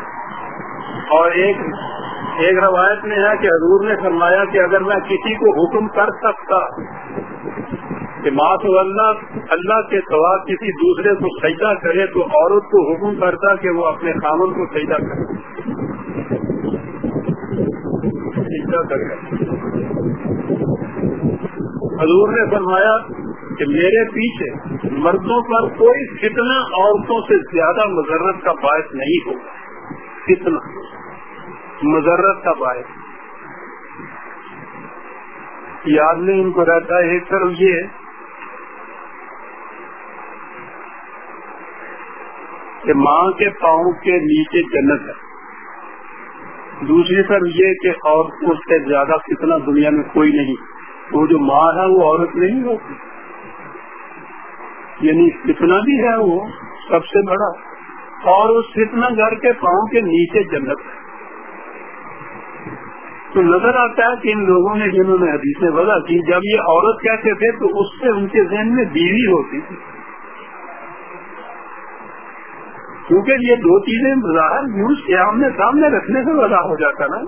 اور ایک ایک روایت میں ہے کہ حضور نے فرمایا کہ اگر میں کسی کو حکم کر سکتا کہ ماں اللہ اللہ کے سوا کسی دوسرے کو سجدہ کرے تو عورت کو حکم کرتا کہ وہ اپنے خامن کو سجدہ کرے۔ سجدہ کرے۔ حضور نے فرمایا کہ میرے پیچھے مردوں پر کوئی کتنا عورتوں سے زیادہ مذرت کا باعث نہیں ہوگا۔ کتنا مذرت کا باعث۔ یاد نہیں ان کو رہتا ہے، ایک طرف یہ کہ ماں کے پاؤں کے نیچے جنت ہے۔ دوسری طرف یہ کہ اور اس سے زیادہ کتنا دنیا میں کوئی نہیں۔ وہ جو ماں ہے، وہ عورت نہیں ہوتی۔ یعنی کتنا بھی ہے وہ سب سے بڑا اور اس فتنا گھر کے پاؤں کے نیچے جنت ہے۔ تو نظر آتا ہے کہ ان لوگوں نے جنہوں نے حدیثیں وضع کی، جب یہ عورت کہتے تھے تو اس سے ان کے ذہن میں بیوی ہوتی تھی۔ کیونکہ یہ دو چیزیں ظاہر نیوز کے سامنے رکھنے سے وضع ہو جاتا نا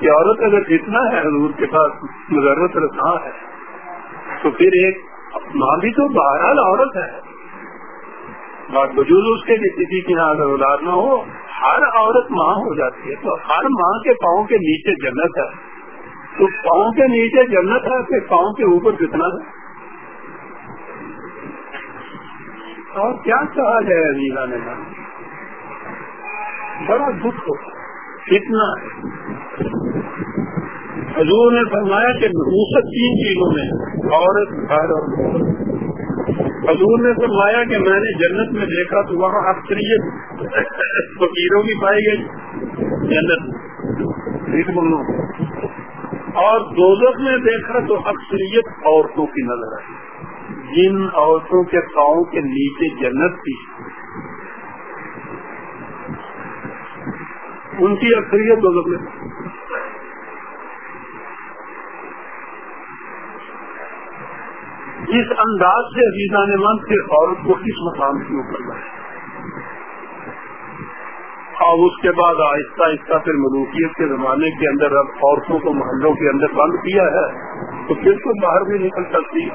کہ عورت اگر جتنا ہے حضور کے پاس ضرورت رکھا ہے، تو پھر ایک ماں بھی تو بہرحال عورت ہے۔ وجود اس کے کسی کی یہاں اگر اولاد نہ ہو، ہر عورت ماں ہو جاتی ہے۔ تو ہر ماں کے پاؤں کے نیچے جنت ہے۔ تو پاؤں کے نیچے جنت ہے، پھر پاؤں کے اوپر کتنا ہے؟ اور کیا کہا جائے عزیزہ نے بڑا دکھ ہو کتنا حضور نے فرمایا کہ نوسط تین چیزوں میں عورت گھر اور حضور نے فرمایا کہ میں نے جنت میں دیکھا تو وہاں اکثریت فقیروں کی پائی گئی۔ جنت۔ اور دوزخ میں دیکھا تو اکثریت عورتوں کی نظر آئی۔ جن عورتوں کے پاؤں کے نیچے جنت تھی۔ ان کی اکثریت دوزخ میں۔ اس انداز سے عزیزہ نے من پھر عورت کو کس مقام کے اوپر لائے اور اس کے بعد آہستہ آہستہ پھر ملوکیت کے زمانے کے اندر اب عورتوں کو محلوں کے اندر بند کیا ہے، تو پھر تو باہر بھی نکل سکتی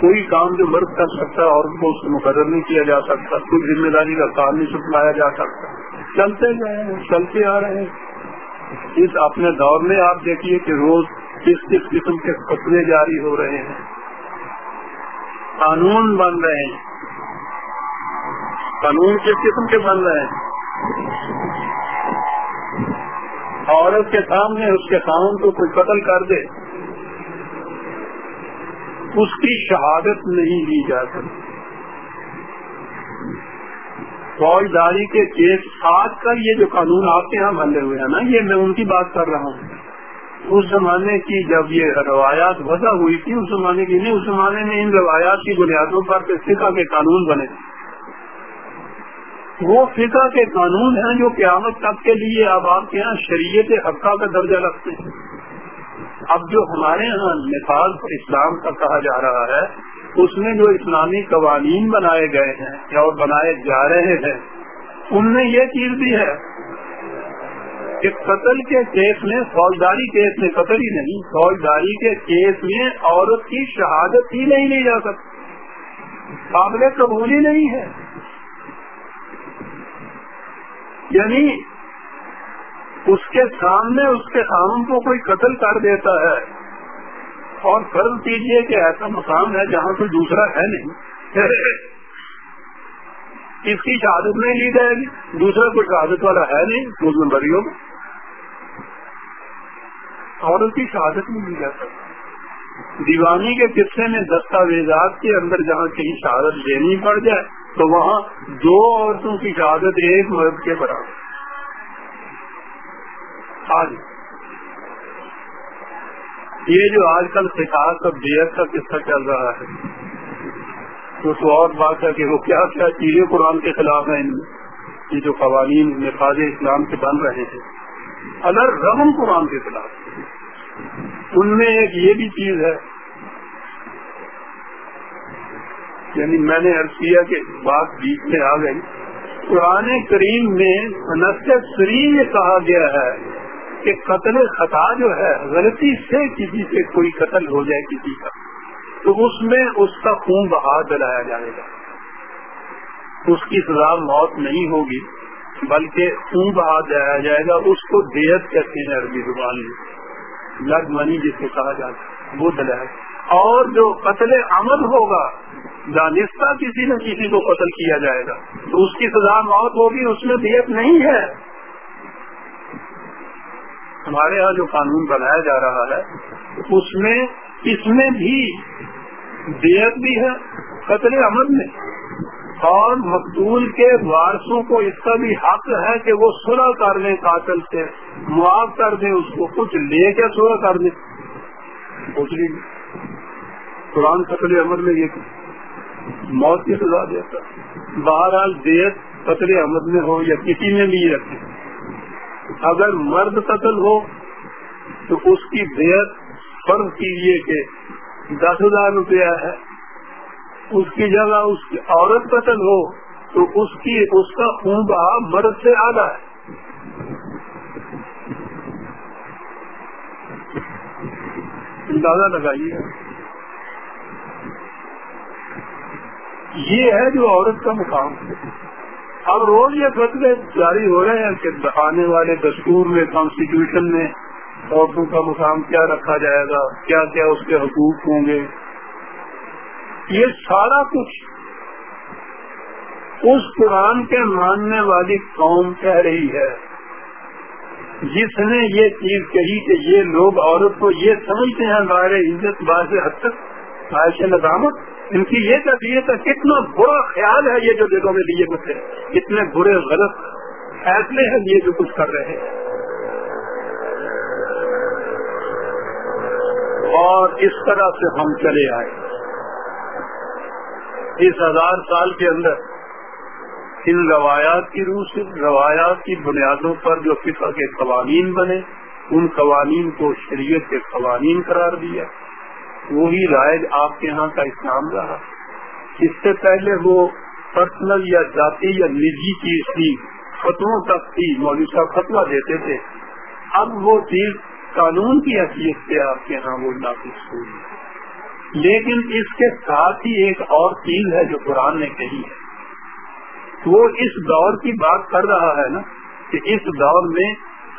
کوئی کام جو مرد کر سکتا ہے، عورت کو اس کو مقرر نہیں کیا جا سکتا، کوئی ذمہ داری کا کام نہیں سپلایا جا سکتا۔ چلتے گئے چلتے آ رہے ہیں۔ اس اپنے دور میں آپ دیکھیے کہ روز کس کس قسم کے خطرے جاری ہو رہے ہیں۔ قانون بن رہے ہیں۔ قانون کس قسم کے بن رہے ہیں؟ عورت کے سامنے اس کے قانون کو کوئی قتل کر دے، اس کی شہادت نہیں لی جا سکتی۔ فوجداری کے کیس آج کا یہ جو قانون آپ کے یہاں بندے ہوئے ہیں نا، یہ میں ان کی بات کر رہا ہوں۔ اس زمانے کی جب یہ روایات وضع ہوئی تھی، اس زمانے کی نہیں، اس زمانے میں ان روایات کی بنیادوں پر فقہ کے قانون بنے وہ فقہ کے قانون ہیں جو قیامت تک کے لیے اب آپ کے یہاں شریعت حقہ کا درجہ رکھتے ہیں۔ اب جو ہمارے یہاں نفاذ اسلام کا کہا جا رہا ہے، اس میں جو اسلامی قوانین بنائے گئے ہیں اور بنائے جا رہے ہیں، ان میں یہ چیز بھی ہے۔ کہ قتل کے کیس میں، فوجداری کیس میں قتل ہی نہیں، فوجداری کے کیس میں عورت کی شہادت ہی نہیں لی جا سکتی۔ قابل قبول ہی نہیں ہے۔ یعنی اس کے سامنے، اس کے خامن کو کوئی قتل کر دیتا ہے۔ اور فرض کیجیے کہ ایسا مقام ہے جہاں کوئی دوسرا ہے نہیں۔ اس کی شہادت نہیں لی جائے گی؟ دوسرا کوئی شہادت والا ہے نہیں، مسلم بریوں میں اور کی شہادت نہیں لی جا سکتی دیوانی کے قصے میں دستاویزات کے اندر جہاں کہیں شہادت دینی پڑ جائے، تو وہاں دو عورتوں کی شہادت ایک مرد کے برابر۔ آج یہ جو آج کل سکھاس اور بیت کا قصہ چل رہا ہے تو اور بات ہے کہ وہ کیا کیا چیزیں قرآن کے خلاف ہیں، یہ جو قوانین نفاذ اسلام کے بن رہے ہیں۔ اگر رحم قرآن کے خلاف۔ ان میں ایک یہ بھی چیز ہے یعنی میں نے عرض کیا کہ بات بیچ میں آ گئی۔ قرآن کریم میں نصب سری میں کہا گیا ہے کہ قتل خطا جو ہے، غلطی سے کسی سے کوئی قتل ہو جائے کسی کا، تو اس میں اس کا خون بہا دلایا جائے گا۔ اس کی سزا موت نہیں ہوگی۔ بلکہ خون بہا دلایا جائے گا، اس کو دیت کہتے ہیں عربی زبان میں لگ منی جس کو کہا جاتا ہے، وہ اور جو قتل عمل ہوگا، دانستہ کسی نہ کسی کو قتل کیا جائے گا۔ تو اس کی سزا موت ہوگی، اس میں دیت نہیں ہے۔ ہمارے یہاں جو قانون بنایا جا رہا ہے، اس میں اس میں بھی دیت بھی ہے، قتل عمل میں۔ اور مقتول کے وارثوں کو اس کا بھی حق ہے کہ وہ سلح کر لیں قاتل سے، معاف کر دیں، اس کو کچھ لے کے سلح کر دیں۔ قرآن قتل عمل میں یہ موت کی سزا دیتا۔ بہرحال دیت قتل عمل میں ہو یا کسی میں بھی رکھے۔ اگر مرد قتل ہو تو اس کی دیت فرض کیجیے کہ دس ہزار روپیہ ہے۔ اس کی جگہ اس کی عورت قتل ہو، تو اس کی، اس کا خون بہا مرد سے آدھا ہے۔ اندازہ لگائیے۔ یہ ہے جو عورت کا مقام۔ اب روز یہ فتوے جاری ہو رہے ہیں کہ آنے والے دستور میں کانسٹیٹیوشن میں عورتوں کا مقام کیا رکھا جائے گا، کیا کیا اس کے حقوق ہوں گے۔ یہ سارا کچھ۔ اس قرآن کے ماننے والی قوم کہہ رہی ہے، جس نے یہ چیز کہی کہ یہ لوگ عورت کو یہ سمجھتے ہیں بارے عزت بار حد تک خواہش ندامت، ان کی یہ طبیعت ہے، کتنا برا خیال ہے یہ جو دلوں میں لیے ہوتے کتنے برے غلط فیصلے ہیں یہ جو کچھ کر رہے ہیں۔ اور اس طرح سے ہم چلے آئے۔ اس ہزار سال کے اندر ان روایات کی روح سے، روایات کی بنیادوں پر جو فقہ کے قوانین بنے، ان قوانین کو شریعت کے قوانین قرار دیا۔ وہی رائے آپ کے یہاں کا اسلام رہا۔ اس سے پہلے وہ پرسنل یا ذاتی یا نجی چیز تھی فتو تک تھی، مولوی صاحب فتوا دیتے تھے۔ اب وہ چیز قانون کی حیثیت سے آپ کے یہاں وہ نافذ ہوئی۔ لیکن اس کے ساتھ ہی ایک اور چیز ہے جو قرآن نے کہی ہے۔ وہ اس دور کی بات کر رہا ہے نا کہ اس دور میں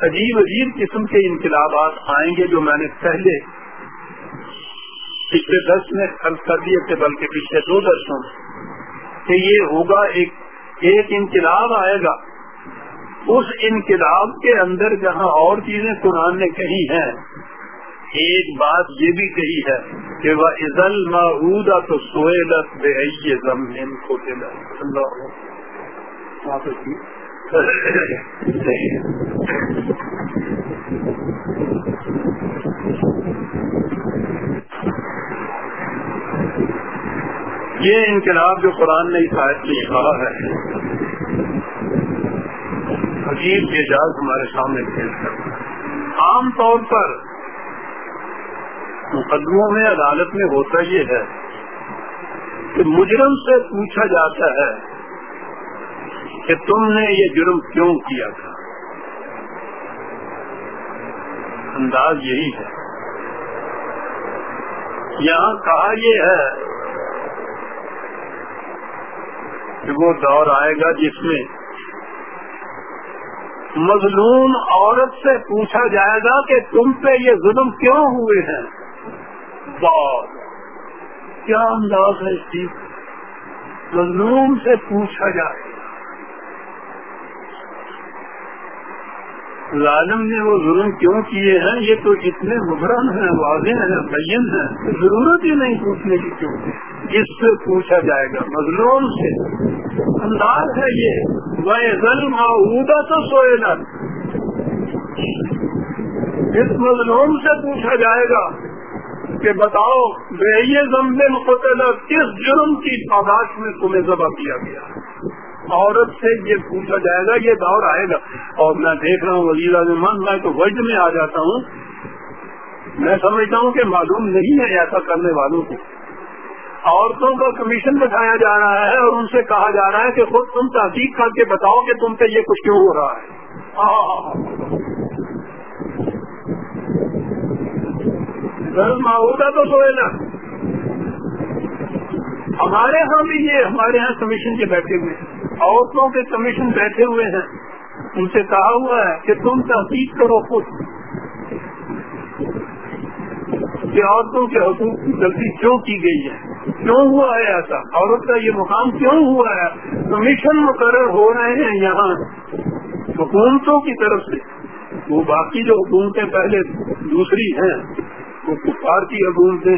عجیب عجیب قسم کے انقلابات آئیں گے جو میں نے پہلے پچھلے دس میں خرچ کر دیے تھے، بلکہ پچھلے دو درسوں میں کہ یہ ہوگا، ایک ایک انقلاب آئے گا۔ اس انقلاب کے اندر جہاں اور چیزیں قرآن نے کہی ہیں، ایک بات یہ بھی کہی ہے کہ وہ عزل معودہ تو سویلت بے زمین کو یہ انقلاب جو قرآن نے اس آیت میں کہا ہے، عجیب کے جاز ہمارے سامنے پیش کرتا ہے۔ عام طور پر مقدموں میں، عدالت میں ہوتا یہ ہے کہ مجرم سے پوچھا جاتا ہے کہ تم نے یہ جرم کیوں کیا تھا۔ انداز یہی ہے۔ یہاں کہا یہ ہے کہ وہ دور آئے گا جس میں مظلوم عورت سے پوچھا جائے گا کہ تم پہ یہ ظلم کیوں ہوئے ہیں۔ بہت کیا انداز ہے اس چیز مظلوم سے پوچھا جائے۔ ظالم نے وہ ظلم کیوں کیے ہیں؟ یہ تو اتنے مبرم ہیں، واضح ہیں، بین ہیں۔ ضرورت ہی نہیں پوچھنے کی کیوں؟ اس سے پوچھا جائے گا، مظلوم سے۔ انداز ہے یہ۔ وہ ظلم اودا تو سوئے نا اس مظلوم سے پوچھا جائے گا۔ کہ بتاؤ بے یہ کس جرم کی پاداش میں تمہیں ذبح کیا گیا؟ عورت سے یہ پوچھا جائے گا، یہ دور آئے گا۔ اور میں دیکھ رہا ہوں، وزیر اعظم میں تو وجد میں آ جاتا ہوں۔ میں سمجھتا ہوں کہ معلوم نہیں ہے ایسا کرنے والوں کو۔ عورتوں کا کمیشن بٹھایا جا رہا ہے اور ان سے کہا جا رہا ہے کہ خود تم تحقیق کر کے بتاؤ کہ تم سے یہ کچھ کیوں ہو رہا ہے۔ ماحول تو سوئے نا۔ ہمارے ہاں بھی یہ ہمارے ہاں کمیشن کے بیٹھے ہوئے ہیں۔ عورتوں کے کمیشن بیٹھے ہوئے ہیں۔ ان سے کہا ہوا ہے کہ تم تحقیق کرو خود کہ عورتوں کے حقوق کی غلطی کیوں کی گئی ہے۔ کیوں ہوا ہے ایسا؟ عورت کا یہ مقام کیوں ہوا ہے؟ کمیشن مقرر ہو رہے ہیں یہاں حکومتوں کی طرف سے۔ وہ باقی جو حکومتیں پہلے دوسری ہیں وہ کفار کی حکومتیں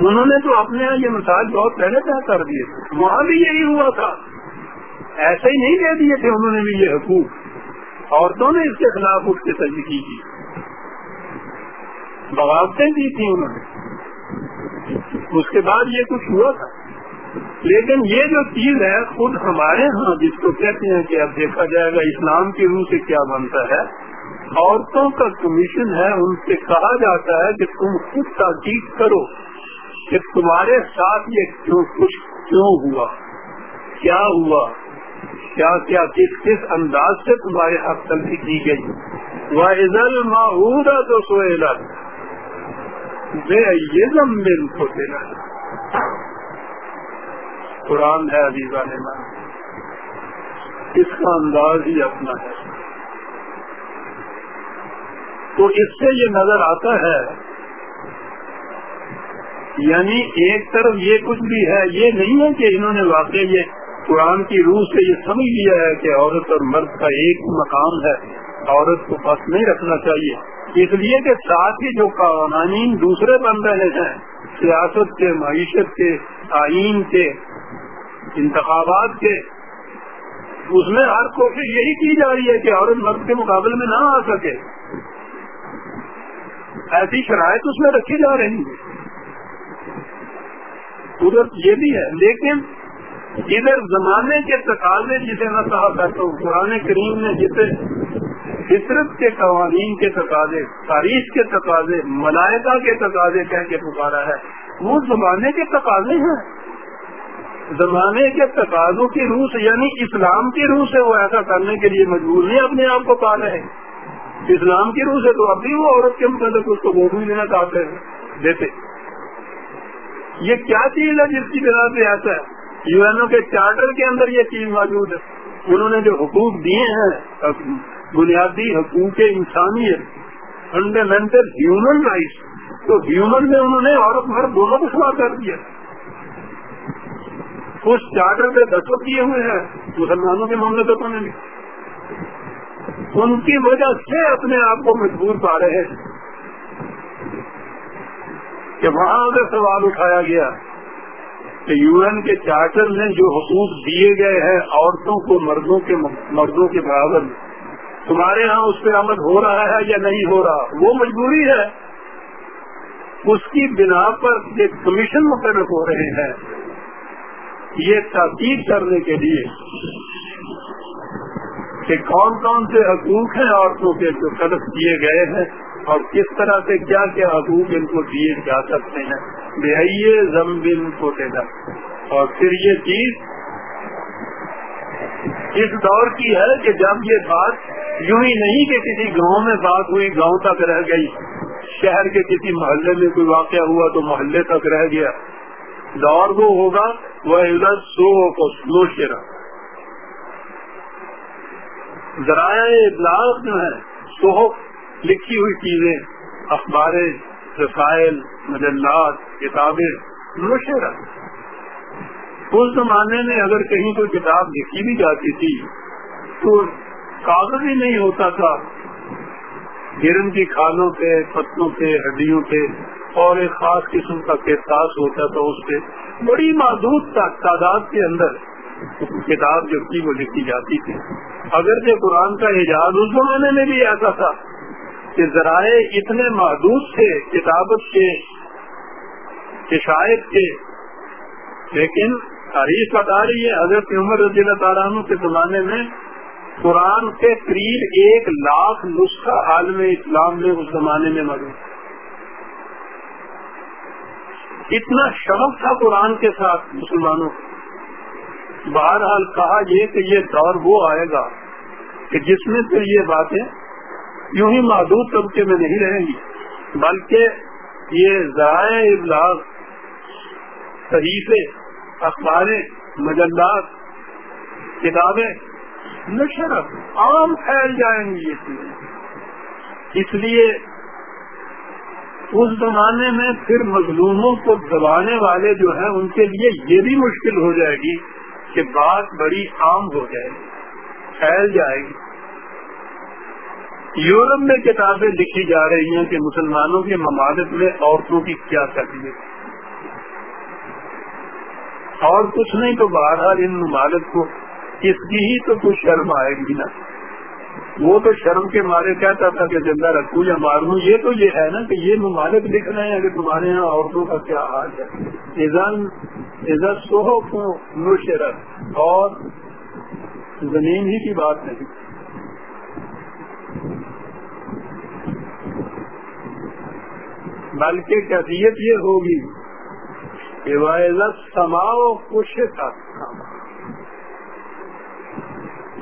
انہوں نے تو اپنے یہاں یہ مسائل بہت پہلے طے کر دیے تھے وہاں بھی یہی ہوا تھا۔ ایسے ہی نہیں دے دیے تھے انہوں نے بھی یہ حقوق۔ عورتوں نے اس کے خلاف اس کے تجدید کی۔ بغاوتیں دی تھی انہوں نے۔ اس کے بعد یہ کچھ ہوا تھا۔ لیکن یہ جو چیز ہے خود ہمارے ہاں جس کو کہتے ہیں کہ اب دیکھا جائے گا اسلام کی روح سے کیا بنتا ہے عورتوں کا کمیشن ہے، ان سے کہا جاتا ہے کہ تم خود تحقیق کرو کہ تمہارے ساتھ یہ کیوں کچھ کیوں ہوا؟ کیا ہوا؟ کیا کیا؟ کس کس انداز سے تمہارے حق تلفی کی گئی؟ وہ عزل ماحود تو سوئلہ بے یہ مل کو دینا قرآن ہے عزیزہ نے اس کا انداز ہی اپنا ہے۔ تو اس سے یہ نظر آتا ہے یعنی ایک طرف یہ کچھ بھی ہے، یہ نہیں ہے کہ انہوں نے واقع یہ قرآن کی روح سے یہ سمجھ لیا ہے کہ عورت اور مرد کا ایک مقام ہے، عورت کو پس نہیں رکھنا چاہیے۔ اس لیے کہ ساتھ ہی جو قوانین دوسرے بن رہے ہیں، سیاست کے، معیشت کے، آئین کے، انتخابات کے، اس میں ہر کوشش یہی کی جا رہی ہے کہ عورت مرد کے مقابلے میں نہ آ سکے۔ ایسی شرائط اس میں رکھی جا رہی ہے ادھر یہ بھی ہے، لیکن ادھر زمانے کے تقاضے جسے میں کہا کرتا ہوں، قرآن کریم نے جسے فطرت کے قوانین کے تقاضے، تاریخ کے تقاضے، ملائکہ کے تقاضے کہہ کے پکارا ہے، وہ زمانے کے تقاضے ہیں۔ زمانے کے تقاضوں کی روح سے یعنی اسلام کی روح سے وہ ایسا کرنے کے لیے مجبور نہیں، اپنے آپ کو پا رہے۔ اسلام کی روح سے تو ابھی وہ عورت کے متعلق اس کو ووٹ بھی دینا چاہتے ہیں، دیتے۔ یہ کیا چیز ہے جس کی بنا پہ ایسا ہے؟ یو این او کے چارٹر کے اندر یہ چیز موجود ہے۔ انہوں نے جو حقوق دیے ہیں بنیادی حقوق انسانیت فنڈامینٹل ہیومن رائٹس تو ہیومن میں انہوں نے عورت مرد دونوں کو سوار کر دیا۔ اس چارٹر پہ دستخط کیے ہوئے ہیں۔ مسلمانوں کے مملکتوں نے ان کی وجہ سے اپنے آپ کو مجبور پا رہے ہیں کہ وہاں اگر سوال اٹھایا گیا کہ یو این کے چارٹر میں جو حقوق دیے گئے ہیں عورتوں کو مردوں کے مردوں کے برابر، تمہارے ہاں اس پہ عمل ہو رہا ہے یا نہیں ہو رہا؟ وہ مجبوری ہے۔ اس کی بنا پر ایک کمیشن مقرر ہو رہے ہیں۔ یہ تحقیق کرنے کے لیے کہ کون کون سے حقوق ہیں عورتوں کے جو قدر کیے گئے ہیں اور کس طرح سے کیا کیا حقوق ان کو دیے جا سکتے ہیں۔ بہائیے زم بن کو اور پھر یہ چیز اس دور کی ہے کہ جب یہ بات یوں ہی نہیں کہ کسی گاؤں میں بات ہوئی، گاؤں تک رہ گئی، شہر کے کسی محلے میں کوئی واقعہ ہوا تو محلے تک رہ گیا۔ دور وہ ہوگا، وہ سو کو سلو شیرا ذرائع ابلاغ جو ہے سو لکھی ہوئی چیزیں اخباریں رسائل، مجلات، کتابیں مشورہ اس زمانے میں اگر کہیں کوئی کتاب لکھی بھی جاتی تھی، تو کاغذ ہی نہیں ہوتا تھا۔ ہرن کی کھالوں پہ، پتوں پہ، ہڈیوں پہ اور ایک خاص قسم کا کیساس ہوتا تھا اس پہ۔ بڑی محدود تعداد کے اندر کتاب جو تھی وہ لکھی جاتی تھی۔ اگر جو قرآن کا اعجاز اس زمانے میں بھی ایسا تھا کہ ذرائع اتنے محدود تھے کتابت کے شاید کے، لیکن تاریخ بتا رہی ہے حضرت عمر رضی اللہ تعالیٰ عنہ کے زمانے میں قرآن کے قریب ایک لاکھ نسخہ عالم اسلام میں اس زمانے میں موجود اتنا شوق تھا قرآن کے ساتھ مسلمانوں کو۔ بہرحال کہا یہ کہ یہ دور وہ آئے گا کہ جس میں سے یہ باتیں یوں ہی محدود طبقے میں نہیں رہیں گی، بلکہ یہ ذرائع ابلاغ، صحیفے، اخباریں، مجلات، کتابیں نشر عام پھیل جائیں گی یہ چیزیں اس لیے اس زمانے میں پھر مظلوموں کو دبانے والے جو ہیں، ان کے لیے یہ بھی مشکل ہو جائے گی کہ بات بڑی عام ہو جائے گی پھیل جائے گی۔ یورپ میں کتابیں لکھی جا رہی ہیں کہ مسلمانوں کے ممالک میں عورتوں کی کیا تربیت۔ اور کچھ نہیں تو بہرحال ان ممالک کو اس کی ہی تو کچھ شرم آئے گی نا۔ وہ تو شرم کے مارے کہتا تھا کہ زندہ رکھوں یا ماروں، یہ تو یہ ہے نا کہ یہ ممالک لکھ رہے ہیں کہ تمہارے یہاں عورتوں کا کیا حال ہے۔ عزت سوہو کو اور زمین ہی کی بات نہیں۔ بلکہ کیفیت یہ ہوگی کہ عزت سماؤ کچھ تک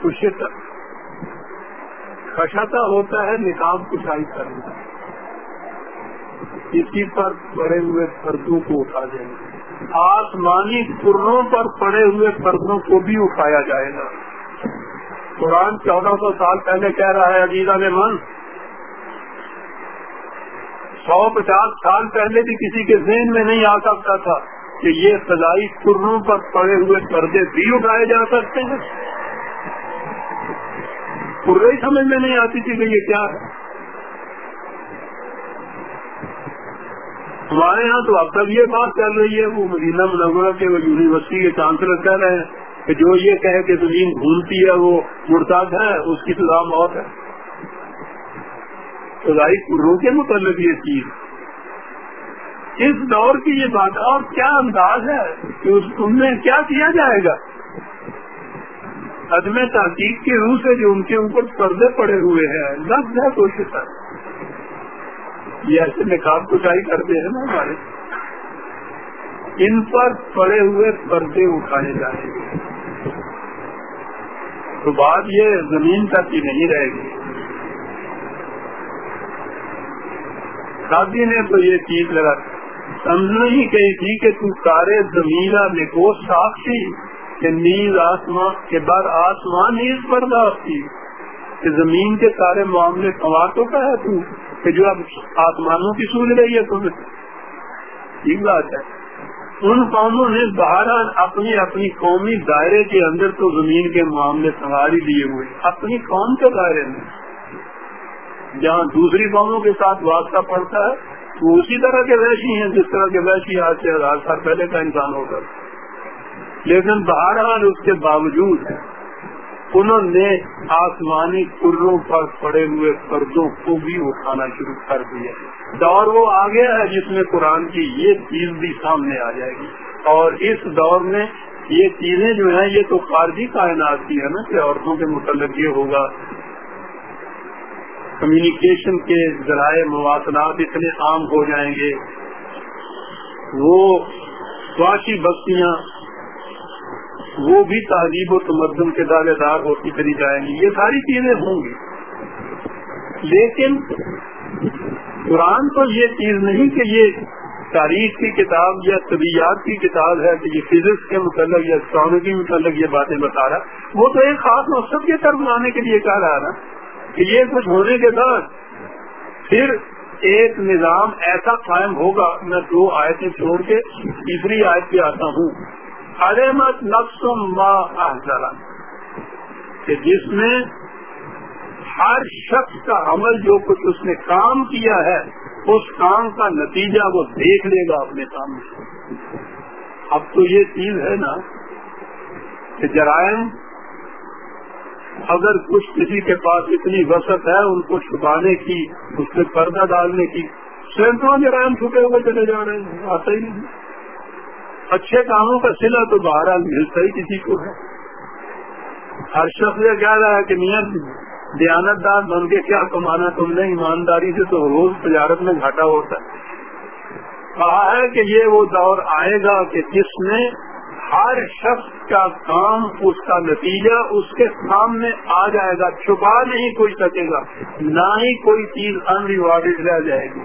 کچھ تک خشتا ہوتا ہے، نکاب کشائی کرنا کسی پر پڑے ہوئے پردوں کو اٹھا دیں گے آسمانی پروں پر پڑے ہوئے پردوں کو بھی اٹھایا جائے گا۔ قرآن چودہ سو سال پہلے کہہ رہا ہے عزیزہ میں من سو پچاس سال پہلے بھی کسی کے ذہن میں نہیں آ سکتا تھا کہ یہ سزائی کرنوں پر پڑے ہوئے پردے بھی اٹھائے جا سکتے ہیں۔ ہی سمجھ میں نہیں آتی تھی کہ یہ کیا ہے۔ ہمارے یہاں تو اب تک یہ بات چل رہی ہے، وہ مدینہ منورہ کے وہ یونیورسٹی کے چانسلر کہہ رہے ہیں کہ جو یہ کہے کہ زمین گھومتی ہے، وہ مرتاد ہے، اس کی سزا موت ہے۔ خدائی کرو کے متعلق یہ چیز۔ اس دور کی یہ بات، اور کیا انداز ہے کہ ان میں کیا کیا جائے گا؟ عدم تحقیق کی روح سے جو ان کے اوپر پردے پڑے ہوئے ہیں لفظ ہے کوشش ہے یہ ایسے نکاب کٹائی کرتے ہیں نا ہمارے۔ ان پر پڑے ہوئے پردے اٹھائے جائیں۔ گے تو بات یہ زمین تک ہی نہیں رہے گی۔ شادی نے تو یہ چیز لگا۔ سمجھنا ہی کہی تھی کہ تو سارے زمین نکو ساخی کہ نیز آسمان کے بعد آسمان نیز برداشت کی کہ زمین کے سارے معاملے تو کا ہے تو، کہ جو اب آسمانوں کی سوچ رہی ہے تمہیں ٹھیک بات ہے۔ ان قوموں نے بہرحال اپنی اپنی قومی دائرے کے اندر تو زمین کے معاملے سنواری لیے ہوئے۔ اپنی قوم کے دائرے میں۔ جہاں دوسری قوموں کے ساتھ واسطہ پڑتا ہے وہ اسی طرح کے ویشی ہیں، جس طرح کے ویشی آج سے ہزار سال پہلے کا انسان ہوگا لیکن بہرحال اس کے باوجود انہوں نے آسمانی کروں پر پڑے ہوئے پردوں کو بھی اٹھانا شروع کر دیا۔ دور وہ آ گیا ہے جس میں قرآن کی یہ چیز بھی سامنے آ جائے گی۔ اور اس دور میں یہ چیزیں جو ہیں، یہ تو خارجی کائنات کی ہے نا کہ عورتوں کے متعلق یہ ہوگا۔ کمیونیکیشن کے ذرائع مواصلات اتنے عام ہو جائیں گے۔ وہ سواشی بستیاں وہ بھی تہذیب و تمدن کے دعوے دار ہوتی چلی جائیں گی۔ یہ ساری چیزیں ہوں گی۔ لیکن قرآن تو یہ چیز نہیں کہ یہ تاریخ کی کتاب یا طبیعت کی کتاب ہے کہ یہ فزکس کے متعلق یا اسٹرانومی کے متعلق یہ باتیں بتا رہا۔ وہ تو ایک خاص مقصد کی طرف لانے کے لیے کہہ رہا نا کہ یہ کچھ ہونے کے بعد پھر ایک نظام ایسا قائم ہوگا۔ میں دو آیتیں چھوڑ کے تیسری آیت پہ آتا ہوں۔ علمت نقص ما احضرا کہ جس میں ہر شخص کا عمل جو کچھ اس نے کام کیا ہے، اس کام کا نتیجہ وہ دیکھ لے گا اپنے سامنے۔ اب تو یہ چیز ہے نا کہ جرائم اگر کچھ کسی کے پاس اتنی وسط ہے، ان کو چھپانے کی، اس پہ پردہ ڈالنے کی، سینکڑوں جرائم چھپے ہوئے چلے جا رہے ہیں، آتا ہی نہیں۔ اچھے کاموں کا سلا تو بہرحال ملتا ہی کسی کو ہے۔ ہر شخص یہ کہہ رہا ہے کہ میاں دیانت دار بن کے کیا کمانا؟ تم نے ایمانداری سے تو روز تجارت میں گھاٹا ہوتا ہے۔ کہا ہے کہ یہ وہ دور آئے گا کہ جس میں ہر شخص کا کام اس کا نتیجہ اس کے سامنے آ جائے گا، چھپا نہیں کوئی سکے گا، نہ ہی کوئی چیز ان ریوارڈیڈ رہ جائے گی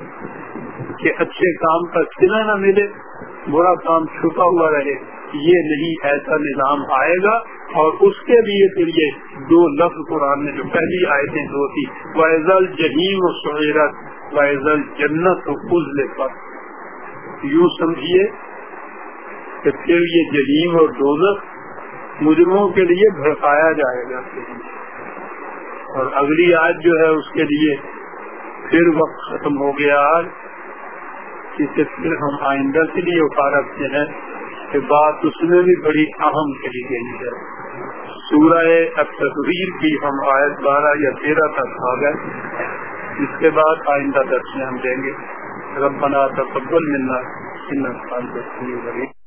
کہ اچھے کام کا سلا نہ ملے۔ برا کام چھپا ہوا رہے، یہ نہیں ایسا نظام آئے گا۔ اور اس کے لیے پھر یہ دو لفظ قرآن میں جو پہلی آیتیں دو تھی ویزل جہیم و سہیرت ویزل جنت و عزل پر یوں سمجھیے کہ پھر یہ جہیم اور دوزخ مجرموں کے لیے بھڑکایا جائے گا۔ اور اگلی آج جو ہے، اس کے لیے پھر وقت ختم ہو گیا۔ آج جسے پھر ہم آئندہ کے لیے اٹھا رکھتے ہیں کہ بات اس میں بھی بڑی اہم کری گئی ہے۔ سورہ اب تصویر کی ہم آیت بارہ یا تیرہ تک آ گئے۔ اس کے بعد آئندہ درس میں ہم دیں گے۔ ربنا تقبل ملنا ان